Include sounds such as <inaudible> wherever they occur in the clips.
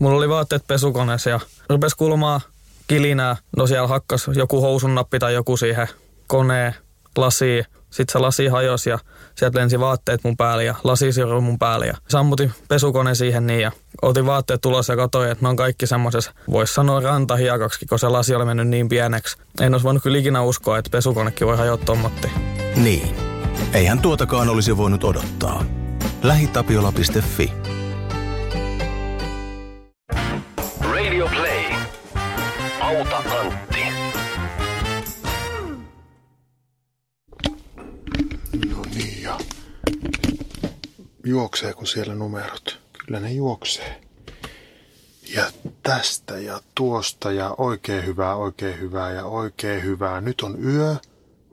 Mulla oli vaatteet pesukoneessa ja rupesi kulmaa kilinää. No siellä hakkas joku housun nappi tai joku siihen koneen lasiin. Sitten se lasi hajosi ja sieltä lensi vaatteet mun päälle ja lasi siirryi mun päälle. Ja sammutin pesukone siihen niin ja otin vaatteet tulos ja katsoin, että ne on kaikki semmoisessa, voisi sanoa rantahiakaksi, kun se lasi oli mennyt niin pieneksi. En olisi voinut kyllä ikinä uskoa, että pesukonekin voi hajota tommatti. Niin. Eihän tuotakaan olisi voinut odottaa. Lähitapiola.fi juokseeko siellä numerot? Kyllä ne juoksee. Ja tästä ja tuosta ja oikein hyvää, oikein hyvää ja oikein hyvää. Nyt on yö.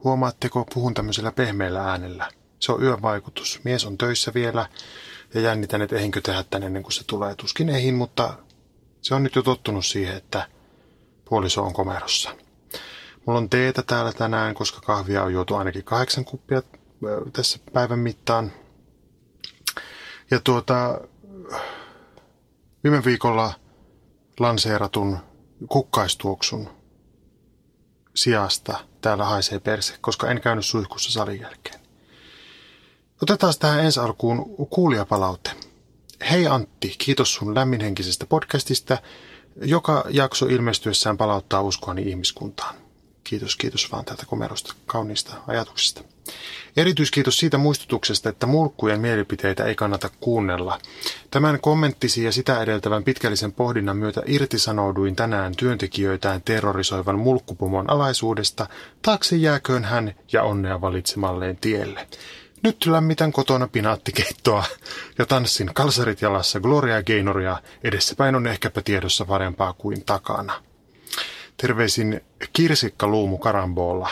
Huomaatteko, puhun tämmöisellä pehmeällä äänellä. Se on yön vaikutus. Mies on töissä vielä ja jännitän, että ehinkö tehdä tänne ennen kuin se tulee. Tuskin ehin, mutta se on nyt jo tottunut siihen, että puoliso on komerossa. Mulla on teetä täällä tänään, koska kahvia on juotu ainakin kahdeksan kuppia tässä päivän mittaan. Ja tuota, viime viikolla lanseeratun kukkaistuoksun sijasta täällä haisee perse, koska en käynyt suihkussa salin jälkeen. Otetaan tähän ensi alkuun kuulijapalaute. Hei Antti, kiitos sun lämminhenkisestä podcastista. Joka jakso ilmestyessään palauttaa uskoani ihmiskuntaan. Kiitos, kiitos vaan täältä komerosta kauniista ajatuksista. Erityiskiitos siitä muistutuksesta, että mulkkujen mielipiteitä ei kannata kuunnella. Tämän kommenttisi ja sitä edeltävän pitkällisen pohdinnan myötä irtisanouduin tänään työntekijöitään terrorisoivan mulkkupomon alaisuudesta, taakse jääköön hän ja onnea valitsemalleen tielle. Nyt lämmitän kotona pinaattikeittoa ja tanssin kalsarit jalassa Gloria Gaynoria. Edessäpäin on ehkäpä tiedossa parempaa kuin takana. Terveisin Kirsikka Luumu Karambolla.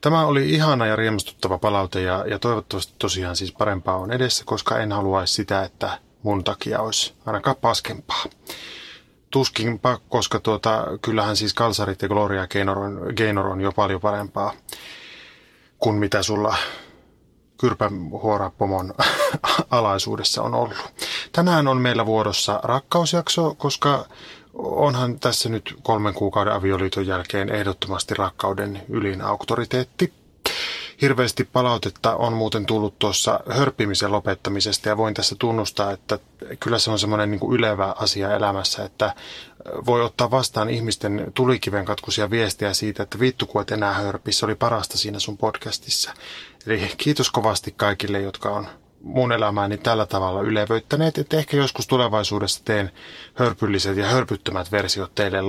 Tämä oli ihana ja riemastuttava palaute ja, ja toivottavasti tosiaan siis parempaa on edessä, koska en haluaisi sitä, että mun takia olisi ainakaan paskempaa. Tuskinpa, koska tuota, kyllähän siis Kalsarit ja Gloria Gaynor on, Gaynor on jo paljon parempaa kuin mitä sulla kyrpähuorapomon <laughs> alaisuudessa on ollut. Tänään on meillä vuorossa rakkausjakso, koska onhan tässä nyt kolmen kuukauden avioliiton jälkeen ehdottomasti rakkauden ylin auktoriteetti. Hirveästi palautetta on muuten tullut tuossa hörppimisen lopettamisesta ja voin tässä tunnustaa, että kyllä se on semmoinen niin ylevä asia elämässä, että voi ottaa vastaan ihmisten tulikiven katkuisia viestiä siitä, että vittu kun et enää hörpi, se oli parasta siinä sun podcastissa. Eli kiitos kovasti kaikille, jotka on mun elämääni tällä tavalla ylevöittäneet, että ehkä joskus tulevaisuudessa teen hörpylliset ja hörpyttömät versiot teille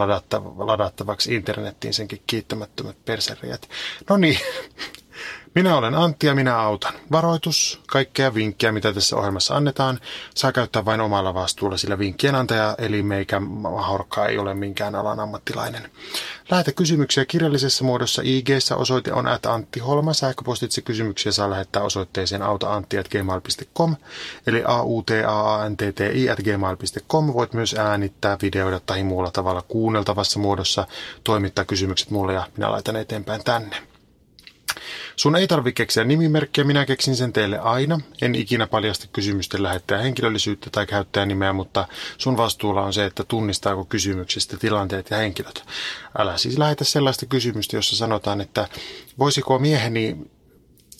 ladattavaksi internettiin senkin kiittämättömät perserijät. No niin, <laughs> minä olen Antti ja minä autan. Varoitus, kaikkea vinkkiä, mitä tässä ohjelmassa annetaan, saa käyttää vain omalla vastuulla, sillä vinkkien antaja eli meikä Mahorkka ei ole minkään alan ammattilainen. Lähetä kysymyksiä kirjallisessa muodossa ig osoite on at Antti Holma. Sähköpostitse kysymyksiä saa lähettää osoitteeseen autaantti.gmail.com eli a u t a a n t t i at gmail.com. Voit myös äänittää, videoida tai muulla tavalla kuunneltavassa muodossa toimittaa kysymykset mulle ja minä laitan eteenpäin tänne. Sun ei tarvi keksiä nimimerkkiä, minä keksin sen teille aina. En ikinä paljasta kysymysten lähettäjä henkilöllisyyttä tai käyttäjänimeä, mutta sun vastuulla on se, että tunnistaako kysymyksestä tilanteet ja henkilöt. Älä siis lähetä sellaista kysymystä, jossa sanotaan, että voisiko mieheni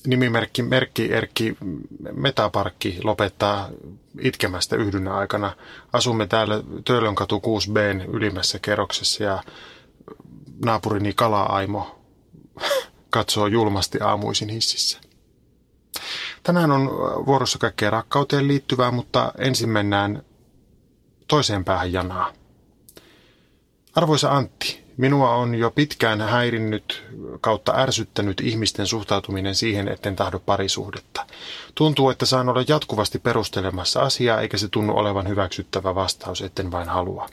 nimimerkki Merkki Erkki Metaparkki lopettaa itkemästä yhdynnä aikana. Asumme täällä Töölönkatu 6B ylimmässä kerroksessa ja naapurini Kala-Aimo katsoo julmasti aamuisin hississä. Tänään on vuorossa kaikkea rakkauteen liittyvää, mutta ensin mennään toiseen päähän janaa. Arvoisa Antti, minua on jo pitkään häirinnyt kautta ärsyttänyt ihmisten suhtautuminen siihen, etten tahdo parisuhdetta. Tuntuu, että saan olla jatkuvasti perustelemassa asiaa, eikä se tunnu olevan hyväksyttävä vastaus, etten vain halua.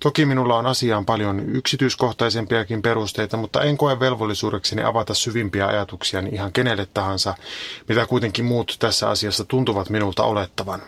Toki minulla on asiaan paljon yksityiskohtaisempiakin perusteita, mutta en koe velvollisuudekseni avata syvimpiä ajatuksiani ihan kenelle tahansa, mitä kuitenkin muut tässä asiassa tuntuvat minulta olettavan.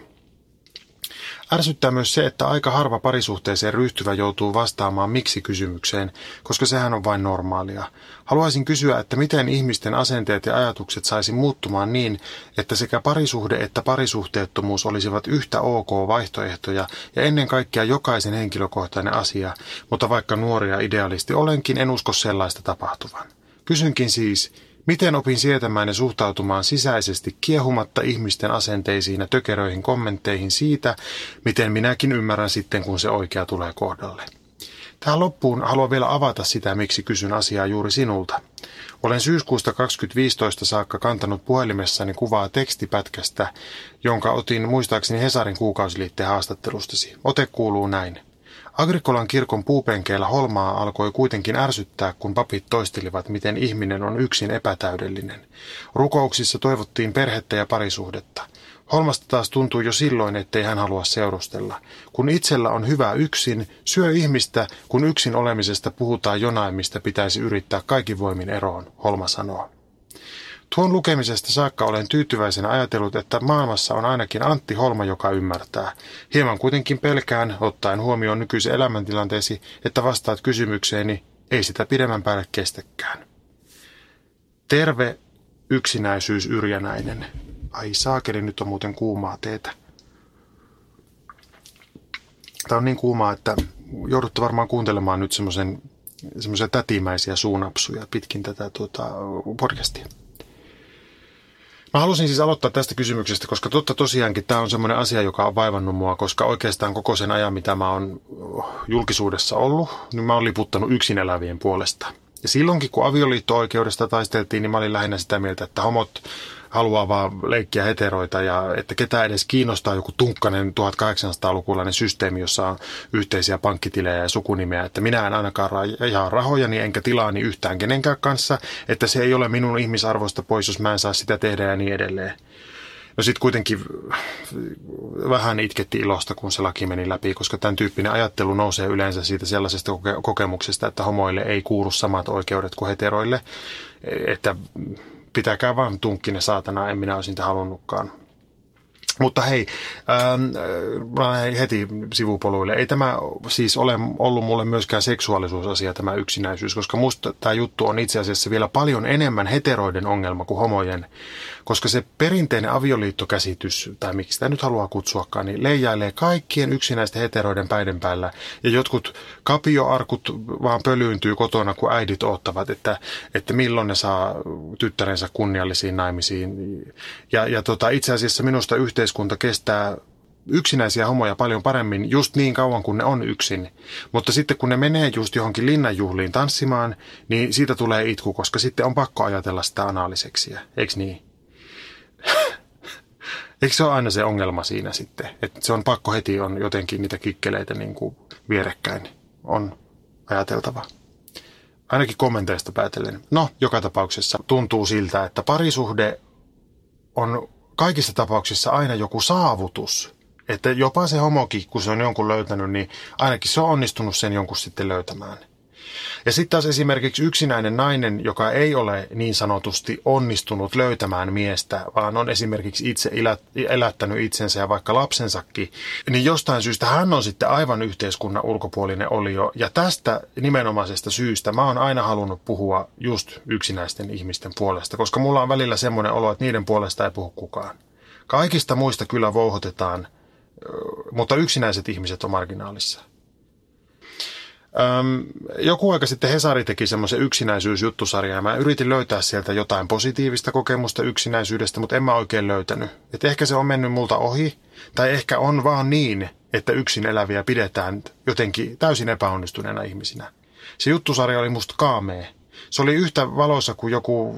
Ärsyttää myös se, että aika harva parisuhteeseen ryhtyvä joutuu vastaamaan miksi-kysymykseen, koska sehän on vain normaalia. Haluaisin kysyä, että miten ihmisten asenteet ja ajatukset saisi muuttumaan niin, että sekä parisuhde että parisuhteettomuus olisivat yhtä ok vaihtoehtoja ja ennen kaikkea jokaisen henkilökohtainen asia, mutta vaikka nuoria idealisti olenkin, en usko sellaista tapahtuvan. Kysynkin siis, Miten opin sietämään ja suhtautumaan sisäisesti kiehumatta ihmisten asenteisiin ja tökeröihin kommentteihin siitä, miten minäkin ymmärrän sitten, kun se oikea tulee kohdalle. Tähän loppuun haluan vielä avata sitä, miksi kysyn asiaa juuri sinulta. Olen syyskuusta 2015 saakka kantanut puhelimessani kuvaa tekstipätkästä, jonka otin muistaakseni Hesarin kuukausiliitteen haastattelustasi. Ote kuuluu näin. Agrikolan kirkon puupenkeillä holmaa alkoi kuitenkin ärsyttää, kun papit toistelivat, miten ihminen on yksin epätäydellinen. Rukouksissa toivottiin perhettä ja parisuhdetta. Holmasta taas tuntui jo silloin, ettei hän halua seurustella. Kun itsellä on hyvä yksin, syö ihmistä, kun yksin olemisesta puhutaan jonain, mistä pitäisi yrittää kaikki voimin eroon, Holma sanoo. Tuon lukemisesta saakka olen tyytyväisenä ajatellut, että maailmassa on ainakin Antti Holma, joka ymmärtää. Hieman kuitenkin pelkään, ottaen huomioon nykyisen elämäntilanteesi, että vastaat kysymykseeni, ei sitä pidemmän päälle kestäkään. Terve yksinäisyys yrjänäinen. Ai saakeli, nyt on muuten kuumaa teetä. Tämä on niin kuumaa, että joudutte varmaan kuuntelemaan nyt semmoisen semmoisia tätimäisiä suunapsuja pitkin tätä tuota, podcastia. Mä halusin siis aloittaa tästä kysymyksestä, koska totta tosiaankin tämä on semmoinen asia, joka on vaivannut mua, koska oikeastaan koko sen ajan, mitä mä oon julkisuudessa ollut, niin mä oon liputtanut yksin elävien puolesta. Ja silloinkin, kun avioliitto-oikeudesta taisteltiin, niin mä olin lähinnä sitä mieltä, että homot haluaa vaan leikkiä heteroita ja että ketä edes kiinnostaa joku tunkkanen 1800-lukulainen systeemi, jossa on yhteisiä pankkitilejä ja sukunimeä, että minä en ainakaan jaa rahojani enkä tilaani yhtään kenenkään kanssa, että se ei ole minun ihmisarvoista pois, jos mä en saa sitä tehdä ja niin edelleen. No sitten kuitenkin vähän itketti ilosta, kun se laki meni läpi, koska tämän tyyppinen ajattelu nousee yleensä siitä sellaisesta kokemuksesta, että homoille ei kuulu samat oikeudet kuin heteroille, että pitäkää vaan tunkkinen saatana, en minä olisi niitä halunnutkaan. Mutta hei, ähm, heti sivupoluille. Ei tämä siis ole ollut mulle myöskään seksuaalisuusasia tämä yksinäisyys, koska musta tämä juttu on itse asiassa vielä paljon enemmän heteroiden ongelma kuin homojen. Koska se perinteinen avioliittokäsitys, tai miksi sitä nyt haluaa kutsuakaan, niin leijailee kaikkien yksinäisten heteroiden päiden päällä. Ja jotkut kapioarkut vaan pölyyntyy kotona, kun äidit ottavat, että, että milloin ne saa tyttärensä kunniallisiin naimisiin. Ja, ja tota, itse asiassa minusta yhteiskunta kestää yksinäisiä homoja paljon paremmin just niin kauan kuin ne on yksin. Mutta sitten kun ne menee just johonkin linnanjuhliin tanssimaan, niin siitä tulee itku, koska sitten on pakko ajatella sitä anaaliseksiä, eikö niin? <gasps> Eikö se ole aina se ongelma siinä sitten? Että se on pakko heti on jotenkin niitä kikkeleitä niin kuin vierekkäin on ajateltava. Ainakin kommenteista päätellen. No, joka tapauksessa tuntuu siltä, että parisuhde on kaikissa tapauksissa aina joku saavutus. Että jopa se homokin, kun se on jonkun löytänyt, niin ainakin se on onnistunut sen jonkun sitten löytämään. Ja sitten taas esimerkiksi yksinäinen nainen, joka ei ole niin sanotusti onnistunut löytämään miestä, vaan on esimerkiksi itse elättänyt itsensä ja vaikka lapsensakin, niin jostain syystä hän on sitten aivan yhteiskunnan ulkopuolinen olio. Ja tästä nimenomaisesta syystä mä oon aina halunnut puhua just yksinäisten ihmisten puolesta, koska mulla on välillä semmoinen olo, että niiden puolesta ei puhu kukaan. Kaikista muista kyllä vouhotetaan, mutta yksinäiset ihmiset on marginaalissa. Öm, joku aika sitten Hesari teki semmoisen yksinäisyysjuttusarjan ja mä yritin löytää sieltä jotain positiivista kokemusta yksinäisyydestä, mutta en mä oikein löytänyt. Et ehkä se on mennyt multa ohi, tai ehkä on vaan niin, että yksin eläviä pidetään jotenkin täysin epäonnistuneena ihmisinä. Se juttusarja oli musta kaamee. Se oli yhtä valossa kuin joku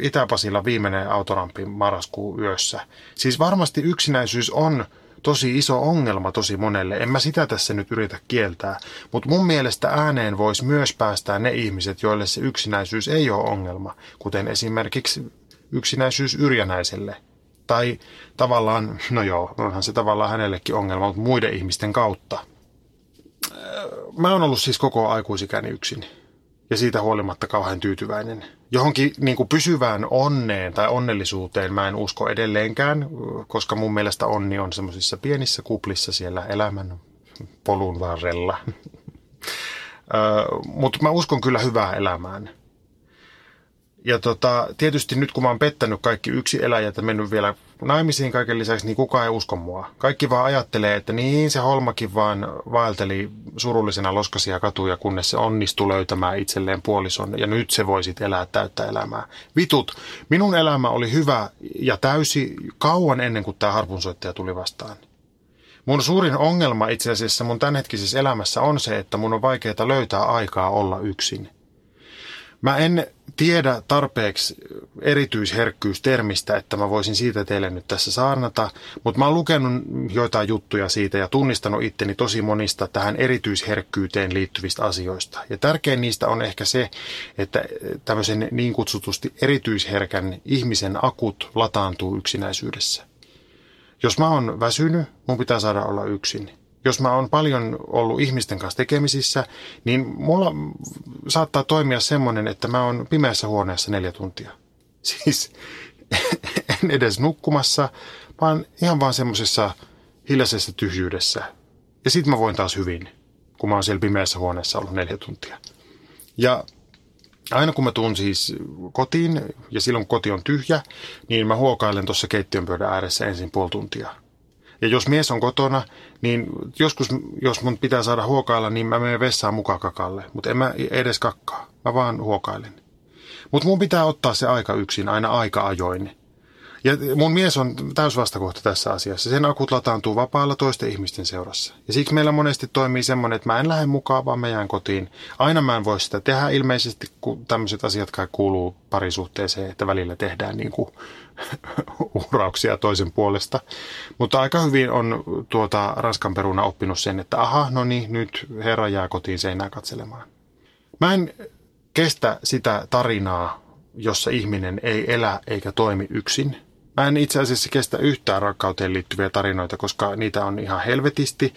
Itä-Pasilla viimeinen autorampi marraskuun yössä. Siis varmasti yksinäisyys on tosi iso ongelma tosi monelle. En mä sitä tässä nyt yritä kieltää, mutta mun mielestä ääneen voisi myös päästää ne ihmiset, joille se yksinäisyys ei ole ongelma, kuten esimerkiksi yksinäisyys yrjänäiselle. Tai tavallaan, no joo, onhan se tavallaan hänellekin ongelma, mutta muiden ihmisten kautta. Mä oon ollut siis koko aikuisikäni yksin. Ja siitä huolimatta kauhean tyytyväinen. Johonkin niin kuin pysyvään onneen tai onnellisuuteen mä en usko edelleenkään, koska mun mielestä onni on semmoisissa pienissä kuplissa siellä elämän polun varrella. Mutta mä uskon kyllä hyvää elämään. Ja tota, tietysti nyt kun mä oon pettänyt kaikki yksi eläjät ja mennyt vielä naimisiin kaiken lisäksi, niin kukaan ei usko mua. Kaikki vaan ajattelee, että niin se Holmakin vaan vaelteli surullisena loskasia katuja, kunnes se onnistui löytämään itselleen puolison ja nyt se voisit elää täyttä elämää. Vitut, minun elämä oli hyvä ja täysi kauan ennen kuin tämä harpunsoittaja tuli vastaan. Mun suurin ongelma itse asiassa mun tämänhetkisessä elämässä on se, että mun on vaikeaa löytää aikaa olla yksin – Mä en tiedä tarpeeksi erityisherkkyystermistä, että mä voisin siitä teille nyt tässä saarnata, mutta mä oon lukenut joitain juttuja siitä ja tunnistanut itteni tosi monista tähän erityisherkkyyteen liittyvistä asioista. Ja tärkein niistä on ehkä se, että tämmöisen niin kutsutusti erityisherkän ihmisen akut lataantuu yksinäisyydessä. Jos mä oon väsynyt, mun pitää saada olla yksin jos mä oon paljon ollut ihmisten kanssa tekemisissä, niin mulla saattaa toimia semmoinen, että mä oon pimeässä huoneessa neljä tuntia. <laughs> Siis en edes nukkumassa, vaan ihan vaan semmoisessa hiljaisessa tyhjyydessä. Ja sit mä voin taas hyvin, kun mä oon siellä pimeässä huoneessa ollut neljä tuntia. Ja aina kun mä tuun siis kotiin, ja silloin kun koti on tyhjä, niin mä huokailen tuossa keittiön pöydän ääressä ensin puoli tuntia – ja jos mies on kotona, niin joskus, jos mun pitää saada huokailla, niin mä menen vessaan mukaan kakalle. Mutta en mä edes kakkaa. Mä vaan huokailen. Mutta mun pitää ottaa se aika yksin, aina aika ajoin. Ja mun mies on täysvastakohta tässä asiassa. Sen akut lataantuu vapaalla toisten ihmisten seurassa. Ja siksi meillä monesti toimii semmoinen, että mä en lähde mukaan, vaan mä jään kotiin. Aina mä en voi sitä tehdä ilmeisesti, kun tämmöiset asiat kai kuuluu parisuhteeseen, että välillä tehdään niin kuin <laughs> uhrauksia toisen puolesta. Mutta aika hyvin on tuota Ranskan peruna oppinut sen, että aha, no niin, nyt herra jää kotiin seinää katselemaan. Mä en kestä sitä tarinaa, jossa ihminen ei elä eikä toimi yksin – Mä en itse asiassa kestä yhtään rakkauteen liittyviä tarinoita, koska niitä on ihan helvetisti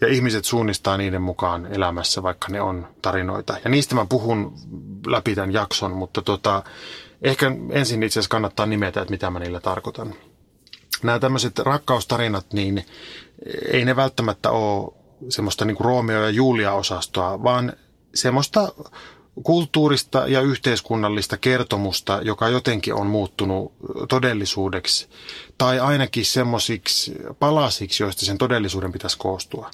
ja ihmiset suunnistaa niiden mukaan elämässä, vaikka ne on tarinoita. Ja niistä mä puhun läpi tämän jakson, mutta tota, ehkä ensin itse asiassa kannattaa nimetä, että mitä mä niillä tarkoitan. Nämä tämmöiset rakkaustarinat, niin ei ne välttämättä ole semmoista niin kuin Romeo ja Julia-osastoa, vaan semmoista kulttuurista ja yhteiskunnallista kertomusta, joka jotenkin on muuttunut todellisuudeksi, tai ainakin semmoisiksi palasiksi, joista sen todellisuuden pitäisi koostua.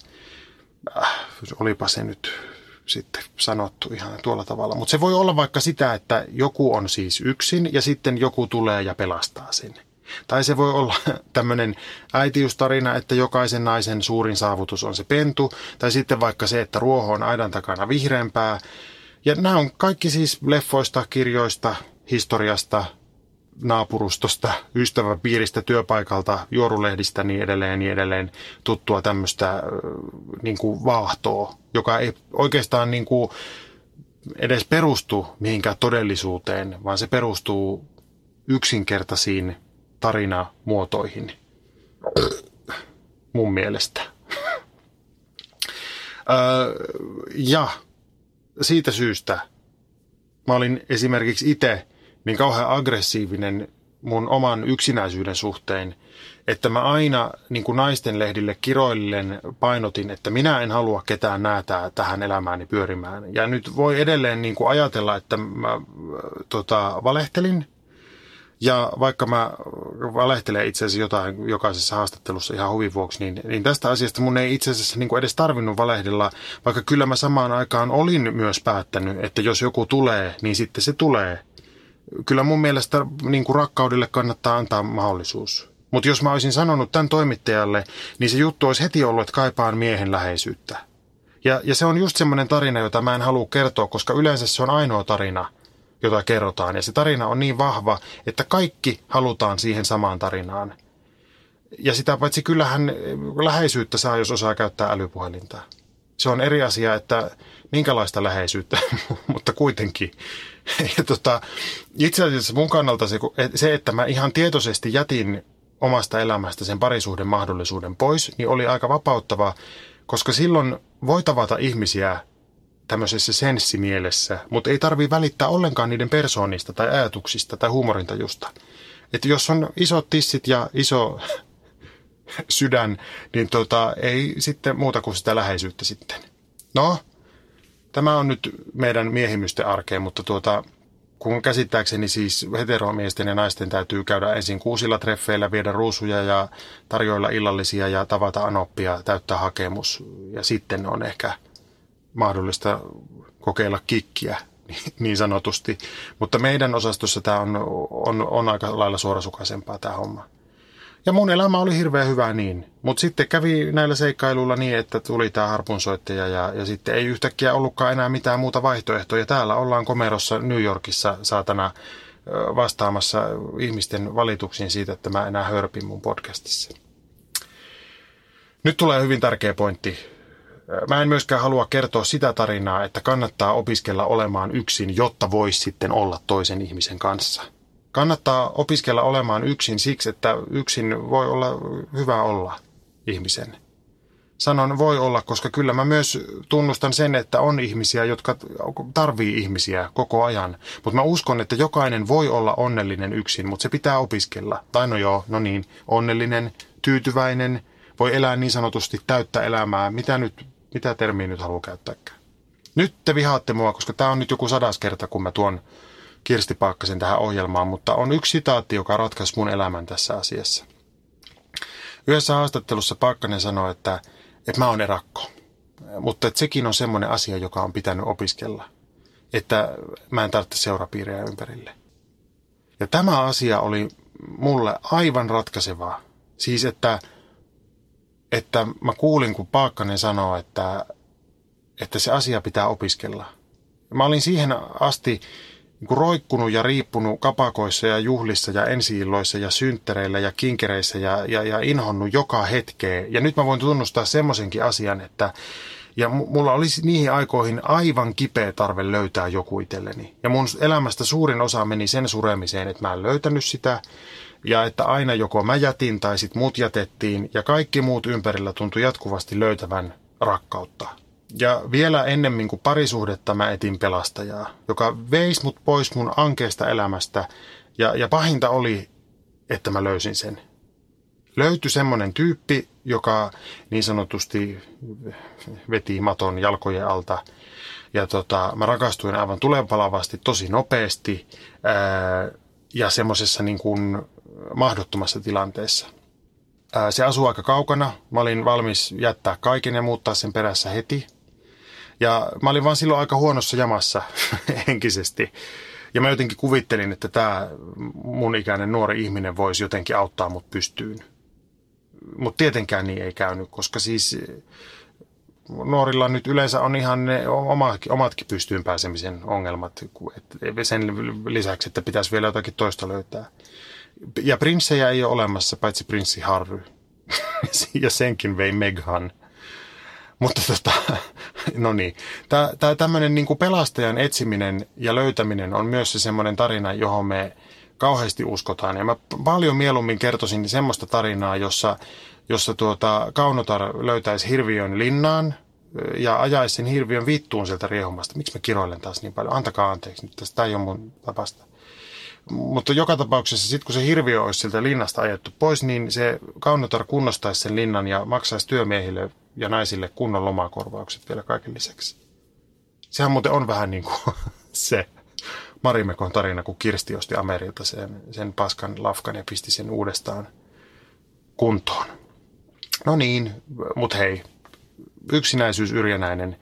Äh, olipa se nyt sitten sanottu ihan tuolla tavalla. Mutta se voi olla vaikka sitä, että joku on siis yksin ja sitten joku tulee ja pelastaa sen. Tai se voi olla <laughs> tämmöinen äitiystarina, että jokaisen naisen suurin saavutus on se pentu. Tai sitten vaikka se, että ruoho on aidan takana vihreämpää. Ja nämä on kaikki siis leffoista, kirjoista, historiasta, naapurustosta, ystäväpiiristä, työpaikalta, juorulehdistä niin edelleen niin edelleen tuttua tämmöistä niin kuin vaahtoa, joka ei oikeastaan niin kuin edes perustu mihinkään todellisuuteen, vaan se perustuu yksinkertaisiin tarinamuotoihin. Mun mielestä. <laughs> ja siitä syystä mä olin esimerkiksi itse niin kauhean aggressiivinen mun oman yksinäisyyden suhteen, että mä aina niin kuin naisten lehdille kiroillen painotin, että minä en halua ketään näätää tähän elämääni pyörimään. Ja nyt voi edelleen niin kuin ajatella, että mä tota, valehtelin ja vaikka mä valehtelen itse asiassa jotain jokaisessa haastattelussa ihan huvin vuoksi, niin, niin tästä asiasta mun ei itse asiassa niin edes tarvinnut valehdella, vaikka kyllä mä samaan aikaan olin myös päättänyt, että jos joku tulee, niin sitten se tulee. Kyllä mun mielestä niin kuin rakkaudelle kannattaa antaa mahdollisuus. Mutta jos mä olisin sanonut tämän toimittajalle, niin se juttu olisi heti ollut, että kaipaan miehen läheisyyttä. Ja, ja se on just semmoinen tarina, jota mä en halua kertoa, koska yleensä se on ainoa tarina – jota kerrotaan. Ja se tarina on niin vahva, että kaikki halutaan siihen samaan tarinaan. Ja sitä paitsi kyllähän läheisyyttä saa, jos osaa käyttää älypuhelinta. Se on eri asia, että minkälaista läheisyyttä, <laughs> mutta kuitenkin. <laughs> Ja tota, itse asiassa mun kannalta se, se, että mä ihan tietoisesti jätin omasta elämästä sen parisuhden mahdollisuuden pois, niin oli aika vapauttava, koska silloin voi tavata ihmisiä tämmöisessä senssimielessä, mutta ei tarvii välittää ollenkaan niiden persoonista tai ajatuksista tai huumorintajusta. Että jos on isot tissit ja iso <laughs> sydän, niin tota, ei sitten muuta kuin sitä läheisyyttä sitten. No, tämä on nyt meidän miehimysten arkeen, mutta tuota, kun käsittääkseni siis heteromiesten ja naisten täytyy käydä ensin kuusilla treffeillä, viedä ruusuja ja tarjoilla illallisia ja tavata anoppia, täyttää hakemus. Ja sitten on ehkä mahdollista kokeilla kikkiä <laughs> niin sanotusti. Mutta meidän osastossa tämä on, on, on aika lailla suorasukaisempaa tämä homma. Ja mun elämä oli hirveän hyvä niin. Mutta sitten kävi näillä seikkailuilla niin, että tuli tämä harpunsoittaja ja, ja sitten ei yhtäkkiä ollutkaan enää mitään muuta vaihtoehtoja. Täällä ollaan komerossa New Yorkissa saatana vastaamassa ihmisten valituksiin siitä, että mä enää hörpin mun podcastissa. Nyt tulee hyvin tärkeä pointti. Mä en myöskään halua kertoa sitä tarinaa, että kannattaa opiskella olemaan yksin, jotta voisi sitten olla toisen ihmisen kanssa – kannattaa opiskella olemaan yksin siksi, että yksin voi olla hyvä olla ihmisen. Sanon voi olla, koska kyllä mä myös tunnustan sen, että on ihmisiä, jotka tarvii ihmisiä koko ajan. Mutta mä uskon, että jokainen voi olla onnellinen yksin, mutta se pitää opiskella. Tai no joo, no niin, onnellinen, tyytyväinen, voi elää niin sanotusti täyttä elämää. Mitä nyt, mitä termiä nyt haluaa käyttääkään? Nyt te vihaatte mua, koska tämä on nyt joku sadas kerta, kun mä tuon Kirsti Paakkasen tähän ohjelmaan, mutta on yksi sitaatti, joka ratkaisi mun elämän tässä asiassa. Yhdessä haastattelussa Paakkanen sanoi, että, että mä oon erakko, mutta että sekin on semmoinen asia, joka on pitänyt opiskella, että mä en tarvitse seurapiirejä ympärille. Ja tämä asia oli mulle aivan ratkaisevaa. Siis, että, että mä kuulin, kun Paakkanen sanoi, että, että se asia pitää opiskella. Mä olin siihen asti niin roikkunut ja riippunut kapakoissa ja juhlissa ja ensiilloissa ja synttereillä ja kinkereissä ja, ja, ja inhonnut joka hetkeä. Ja nyt mä voin tunnustaa semmoisenkin asian, että ja mulla olisi niihin aikoihin aivan kipeä tarve löytää joku itselleni. Ja mun elämästä suurin osa meni sen suremiseen, että mä en löytänyt sitä. Ja että aina joko mä jätin tai sit muut jätettiin. Ja kaikki muut ympärillä tuntui jatkuvasti löytävän rakkautta. Ja vielä ennemmin kuin parisuhdetta mä etin pelastajaa, joka veisi mut pois mun ankeesta elämästä. Ja, ja pahinta oli, että mä löysin sen. Löytyi semmoinen tyyppi, joka niin sanotusti veti maton jalkojen alta. Ja tota, mä rakastuin aivan tulenpalavasti tosi nopeasti ää, ja semmoisessa niin kuin mahdottomassa tilanteessa. Se asuu aika kaukana. Mä olin valmis jättää kaiken ja muuttaa sen perässä heti. Ja mä olin vaan silloin aika huonossa jamassa <laughs> henkisesti. Ja mä jotenkin kuvittelin, että tämä mun ikäinen nuori ihminen voisi jotenkin auttaa mut pystyyn. Mutta tietenkään niin ei käynyt, koska siis nuorilla nyt yleensä on ihan ne omatkin pystyyn pääsemisen ongelmat. Sen lisäksi, että pitäisi vielä jotakin toista löytää. Ja prinssejä ei ole olemassa, paitsi prinssi Harry. <laughs> ja senkin vei Meghan. Mutta tota, no niin, tämä tämmöinen niin pelastajan etsiminen ja löytäminen on myös se semmoinen tarina, johon me kauheasti uskotaan. Ja mä paljon mieluummin kertoisin semmoista tarinaa, jossa, jossa tuota, Kaunotar löytäisi hirviön linnaan ja ajaisi sen hirviön vittuun sieltä riehumasta. Miksi mä kiroilen taas niin paljon? Antakaa anteeksi nyt, tästä ei ole mun tapasta. Mutta joka tapauksessa sitten kun se hirviö olisi sieltä linnasta ajettu pois, niin se Kaunotar kunnostaisi sen linnan ja maksaisi työmiehille ja naisille kunnon lomakorvaukset vielä kaiken lisäksi. Sehän muuten on vähän niin kuin <laughs> se Marimekon tarina, kun Kirsti osti Amerilta sen, sen paskan lafkan ja pisti sen uudestaan kuntoon. No niin, mutta hei, yksinäisyys yrjänäinen.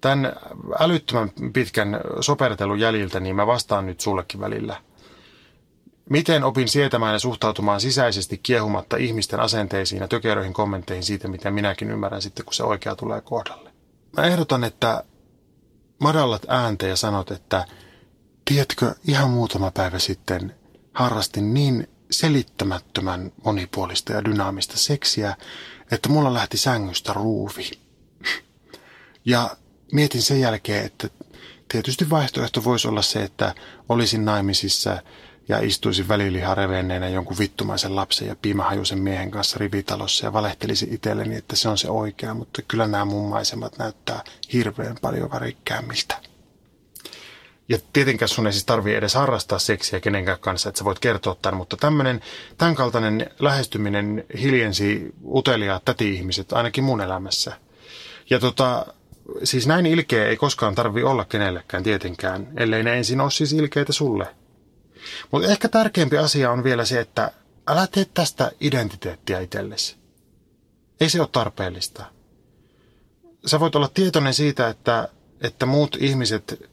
Tämän älyttömän pitkän sopertelun jäljiltä, niin mä vastaan nyt sullekin välillä – Miten opin sietämään ja suhtautumaan sisäisesti kiehumatta ihmisten asenteisiin ja tökeröihin kommentteihin siitä, miten minäkin ymmärrän sitten, kun se oikea tulee kohdalle? Mä ehdotan, että madallat ääntä ja sanot, että tiedätkö, ihan muutama päivä sitten harrastin niin selittämättömän monipuolista ja dynaamista seksiä, että mulla lähti sängystä ruuvi. Ja mietin sen jälkeen, että tietysti vaihtoehto voisi olla se, että olisin naimisissa ja istuisin väliliha revenneenä jonkun vittumaisen lapsen ja piimahajuisen miehen kanssa rivitalossa ja valehtelisi itselleni, että se on se oikea, mutta kyllä nämä mun maisemat näyttää hirveän paljon värikkäämmiltä. Ja tietenkään sun ei siis tarvii edes harrastaa seksiä kenenkään kanssa, että sä voit kertoa tämän, mutta tämmöinen, tämän kaltainen lähestyminen hiljensi uteliaat täti-ihmiset ainakin mun elämässä. Ja tota, siis näin ilkeä ei koskaan tarvi olla kenellekään tietenkään, ellei ne ensin ole siis ilkeitä sulle. Mutta ehkä tärkeämpi asia on vielä se, että älä tee tästä identiteettiä itsellesi. Ei se ole tarpeellista. Sä voit olla tietoinen siitä, että, että muut ihmiset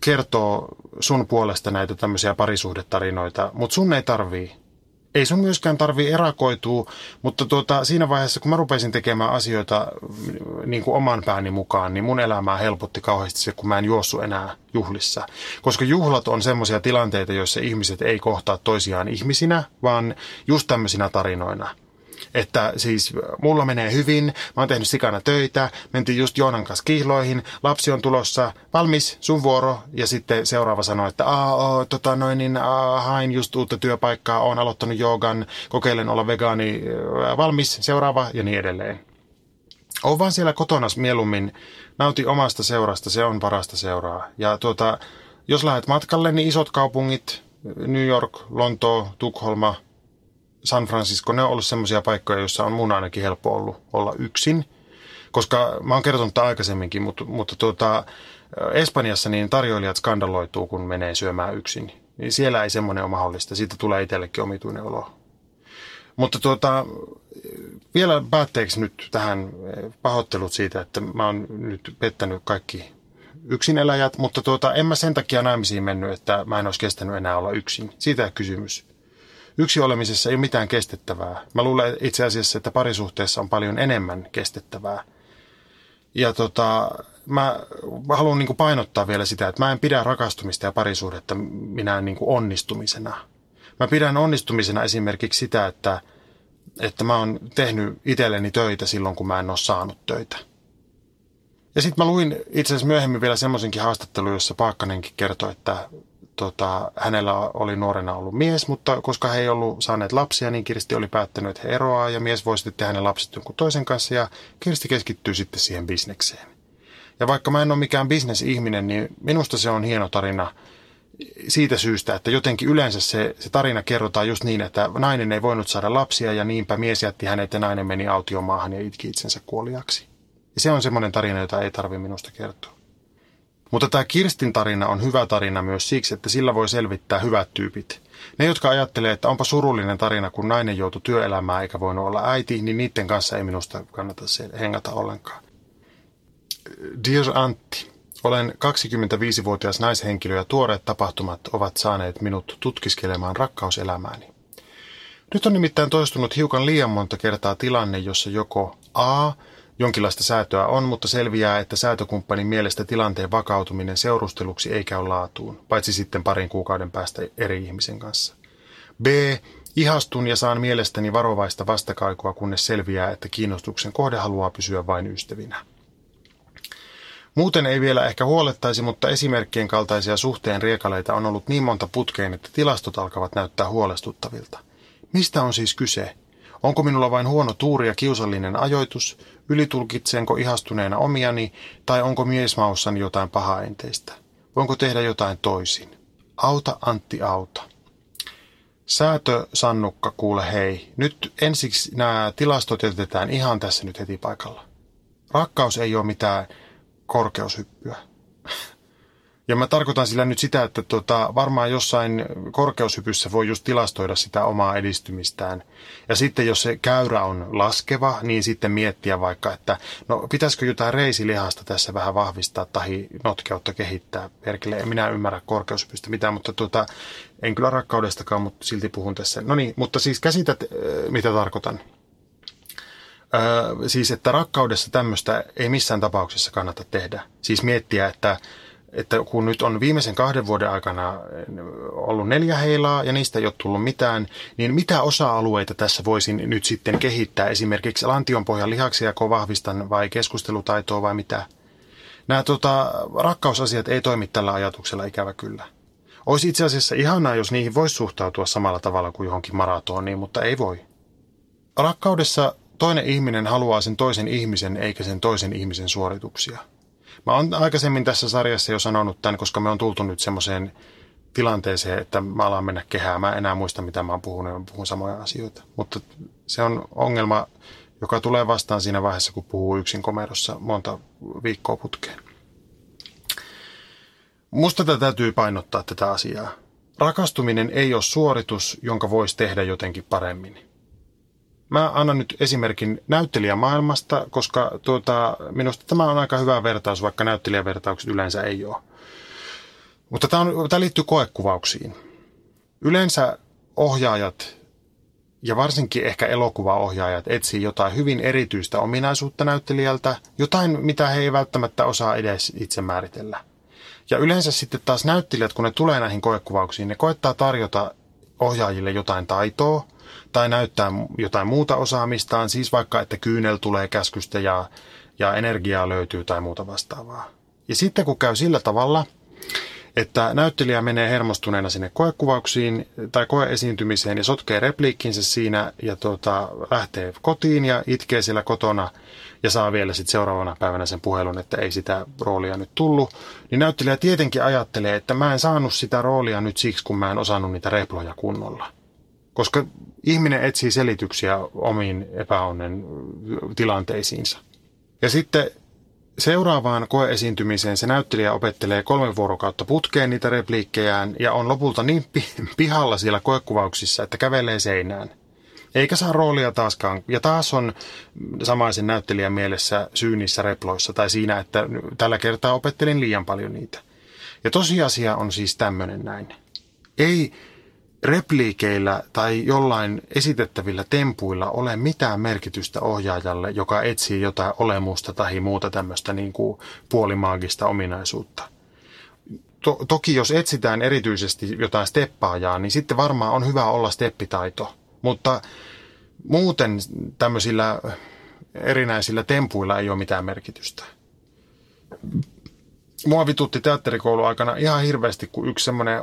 kertoo sun puolesta näitä tämmöisiä parisuhdetarinoita, mutta sun ei tarvii. Ei sun myöskään tarvii erakoitua, mutta tuota, siinä vaiheessa, kun mä rupesin tekemään asioita niin kuin oman pääni mukaan, niin mun elämää helpotti kauheasti se, kun mä en juossu enää juhlissa. Koska juhlat on semmoisia tilanteita, joissa ihmiset ei kohtaa toisiaan ihmisinä, vaan just tämmöisinä tarinoina – että siis mulla menee hyvin, mä oon tehnyt sikana töitä, mentiin just Joonan kanssa kihloihin, lapsi on tulossa, valmis, sun vuoro, ja sitten seuraava sanoo, että Aa, tota noin, niin, aa, hain just uutta työpaikkaa, oon aloittanut joogan, kokeilen olla vegaani, valmis, seuraava ja niin edelleen. Oon vaan siellä kotona mieluummin, nauti omasta seurasta, se on parasta seuraa. Ja tuota, jos lähdet matkalle, niin isot kaupungit, New York, Lontoo, Tukholma, San Francisco, ne on ollut semmoisia paikkoja, joissa on mun ainakin helppo ollut olla yksin. Koska mä oon kertonut tämän aikaisemminkin, mutta, mutta tuota, Espanjassa niin tarjoilijat skandaloituu, kun menee syömään yksin. Niin siellä ei semmoinen ole mahdollista. Siitä tulee itsellekin omituinen olo. Mutta tuota, vielä päätteeksi nyt tähän pahoittelut siitä, että mä oon nyt pettänyt kaikki yksineläjät, mutta tuota, en mä sen takia naimisiin mennyt, että mä en olisi kestänyt enää olla yksin. Siitä kysymys yksi olemisessa ei ole mitään kestettävää. Mä luulen itse asiassa, että parisuhteessa on paljon enemmän kestettävää. Ja tota, mä, mä haluan niin painottaa vielä sitä, että mä en pidä rakastumista ja parisuhdetta minä niin onnistumisena. Mä pidän onnistumisena esimerkiksi sitä, että, että mä oon tehnyt itselleni töitä silloin, kun mä en ole saanut töitä. Ja sitten mä luin itse asiassa myöhemmin vielä semmoisenkin haastattelun, jossa Paakkanenkin kertoi, että tota, hänellä oli nuorena ollut mies, mutta koska he ei ollut saaneet lapsia, niin Kirsti oli päättänyt, että he eroaa ja mies voi sitten tehdä ne lapset jonkun toisen kanssa ja Kirsti keskittyy sitten siihen bisnekseen. Ja vaikka mä en ole mikään bisnesihminen, niin minusta se on hieno tarina siitä syystä, että jotenkin yleensä se, se tarina kerrotaan just niin, että nainen ei voinut saada lapsia ja niinpä mies jätti hänet ja nainen meni autiomaahan ja itki itsensä kuoliaksi. Ja se on semmoinen tarina, jota ei tarvi minusta kertoa. Mutta tämä Kirstin tarina on hyvä tarina myös siksi, että sillä voi selvittää hyvät tyypit. Ne, jotka ajattelee, että onpa surullinen tarina, kun nainen joutui työelämään eikä voinut olla äiti, niin niiden kanssa ei minusta kannata hengata ollenkaan. Dear Antti, olen 25-vuotias naishenkilö ja tuoreet tapahtumat ovat saaneet minut tutkiskelemaan rakkauselämääni. Nyt on nimittäin toistunut hiukan liian monta kertaa tilanne, jossa joko A Jonkinlaista säätöä on, mutta selviää, että säätökumppanin mielestä tilanteen vakautuminen seurusteluksi ei käy laatuun, paitsi sitten parin kuukauden päästä eri ihmisen kanssa. B. Ihastun ja saan mielestäni varovaista vastakaikua, kunnes selviää, että kiinnostuksen kohde haluaa pysyä vain ystävinä. Muuten ei vielä ehkä huolettaisi, mutta esimerkkien kaltaisia suhteen riekaleita on ollut niin monta putkeen, että tilastot alkavat näyttää huolestuttavilta. Mistä on siis kyse? Onko minulla vain huono tuuri ja kiusallinen ajoitus, ylitulkitsenko ihastuneena omiani, tai onko miesmaussani jotain pahaenteistä? Voinko tehdä jotain toisin? Auta Antti auta. Säätö Sannukka, kuule hei. Nyt ensiksi nämä tilastot jätetään ihan tässä nyt heti paikalla. Rakkaus ei ole mitään korkeushyppyä. <laughs> Ja mä tarkoitan sillä nyt sitä, että tota, varmaan jossain korkeushypyssä voi just tilastoida sitä omaa edistymistään. Ja sitten jos se käyrä on laskeva, niin sitten miettiä vaikka, että no pitäisikö jotain reisilihasta tässä vähän vahvistaa tai notkeutta kehittää. Perkele, en minä ymmärrä korkeushypystä mitään, mutta tota, en kyllä rakkaudestakaan, mutta silti puhun tässä. No niin, mutta siis käsität, mitä tarkoitan. Öö, siis, että rakkaudessa tämmöistä ei missään tapauksessa kannata tehdä. Siis miettiä, että että kun nyt on viimeisen kahden vuoden aikana ollut neljä heilaa ja niistä ei ole tullut mitään, niin mitä osa-alueita tässä voisin nyt sitten kehittää? Esimerkiksi lantionpohjan lihaksia, vahvistan vai keskustelutaitoa vai mitä? Nämä tota, rakkausasiat ei toimi tällä ajatuksella ikävä kyllä. Olisi itse asiassa ihanaa, jos niihin voisi suhtautua samalla tavalla kuin johonkin maratoniin, mutta ei voi. Rakkaudessa toinen ihminen haluaa sen toisen ihmisen eikä sen toisen ihmisen suorituksia. Mä oon aikaisemmin tässä sarjassa jo sanonut tämän, koska me on tultu nyt semmoiseen tilanteeseen, että mä alan mennä kehää. Mä en enää muista, mitä mä oon puhunut, mä puhun samoja asioita. Mutta se on ongelma, joka tulee vastaan siinä vaiheessa, kun puhuu yksin komerossa monta viikkoa putkeen. Musta tätä täytyy painottaa tätä asiaa. Rakastuminen ei ole suoritus, jonka voisi tehdä jotenkin paremmin. Mä annan nyt esimerkin näyttelijämaailmasta, koska tuota, minusta tämä on aika hyvä vertaus, vaikka näyttelijävertaukset yleensä ei ole. Mutta tämä, on, tämä liittyy koekuvauksiin. Yleensä ohjaajat ja varsinkin ehkä elokuvaohjaajat etsii jotain hyvin erityistä ominaisuutta näyttelijältä, jotain mitä he ei välttämättä osaa edes itse määritellä. Ja yleensä sitten taas näyttelijät, kun ne tulee näihin koekuvauksiin, ne koettaa tarjota ohjaajille jotain taitoa tai näyttää jotain muuta osaamistaan, siis vaikka, että kyynel tulee käskystä ja, ja energiaa löytyy tai muuta vastaavaa. Ja sitten kun käy sillä tavalla, että näyttelijä menee hermostuneena sinne koekuvauksiin tai koeesiintymiseen ja sotkee repliikkinsä siinä ja tuota, lähtee kotiin ja itkee siellä kotona ja saa vielä sitten seuraavana päivänä sen puhelun, että ei sitä roolia nyt tullut, niin näyttelijä tietenkin ajattelee, että mä en saanut sitä roolia nyt siksi, kun mä en osannut niitä reploja kunnolla. Koska ihminen etsii selityksiä omiin epäonnen tilanteisiinsa. Ja sitten Seuraavaan koeesiintymiseen se näyttelijä opettelee kolme vuorokautta putkeen niitä repliikkejään ja on lopulta niin pihalla siellä koekuvauksissa, että kävelee seinään. Eikä saa roolia taaskaan. Ja taas on samaisen näyttelijän mielessä syy niissä reploissa tai siinä, että tällä kertaa opettelin liian paljon niitä. Ja tosiasia on siis tämmöinen näin. Ei repliikeillä tai jollain esitettävillä tempuilla ole mitään merkitystä ohjaajalle, joka etsii jotain olemusta tai muuta tämmöistä niin kuin puolimaagista ominaisuutta. To- toki jos etsitään erityisesti jotain steppaajaa, niin sitten varmaan on hyvä olla steppitaito. Mutta muuten tämmöisillä erinäisillä tempuilla ei ole mitään merkitystä. Mua vitutti teatterikoulu aikana ihan hirveästi, kun yksi semmoinen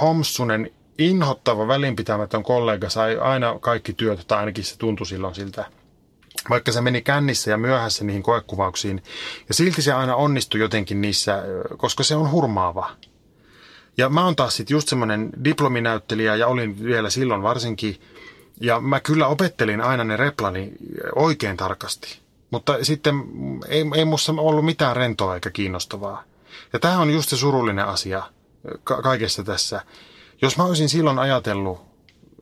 homsunen inhottava, välinpitämätön kollega sai aina kaikki työt, tai ainakin se tuntui silloin siltä. Vaikka se meni kännissä ja myöhässä niihin koekuvauksiin, ja silti se aina onnistui jotenkin niissä, koska se on hurmaava. Ja mä oon taas sitten just semmoinen diplominäyttelijä, ja olin vielä silloin varsinkin, ja mä kyllä opettelin aina ne replani oikein tarkasti. Mutta sitten ei, ei musta ollut mitään rentoa eikä kiinnostavaa. Ja tämä on just se surullinen asia ka- kaikessa tässä. Jos mä olisin silloin ajatellut,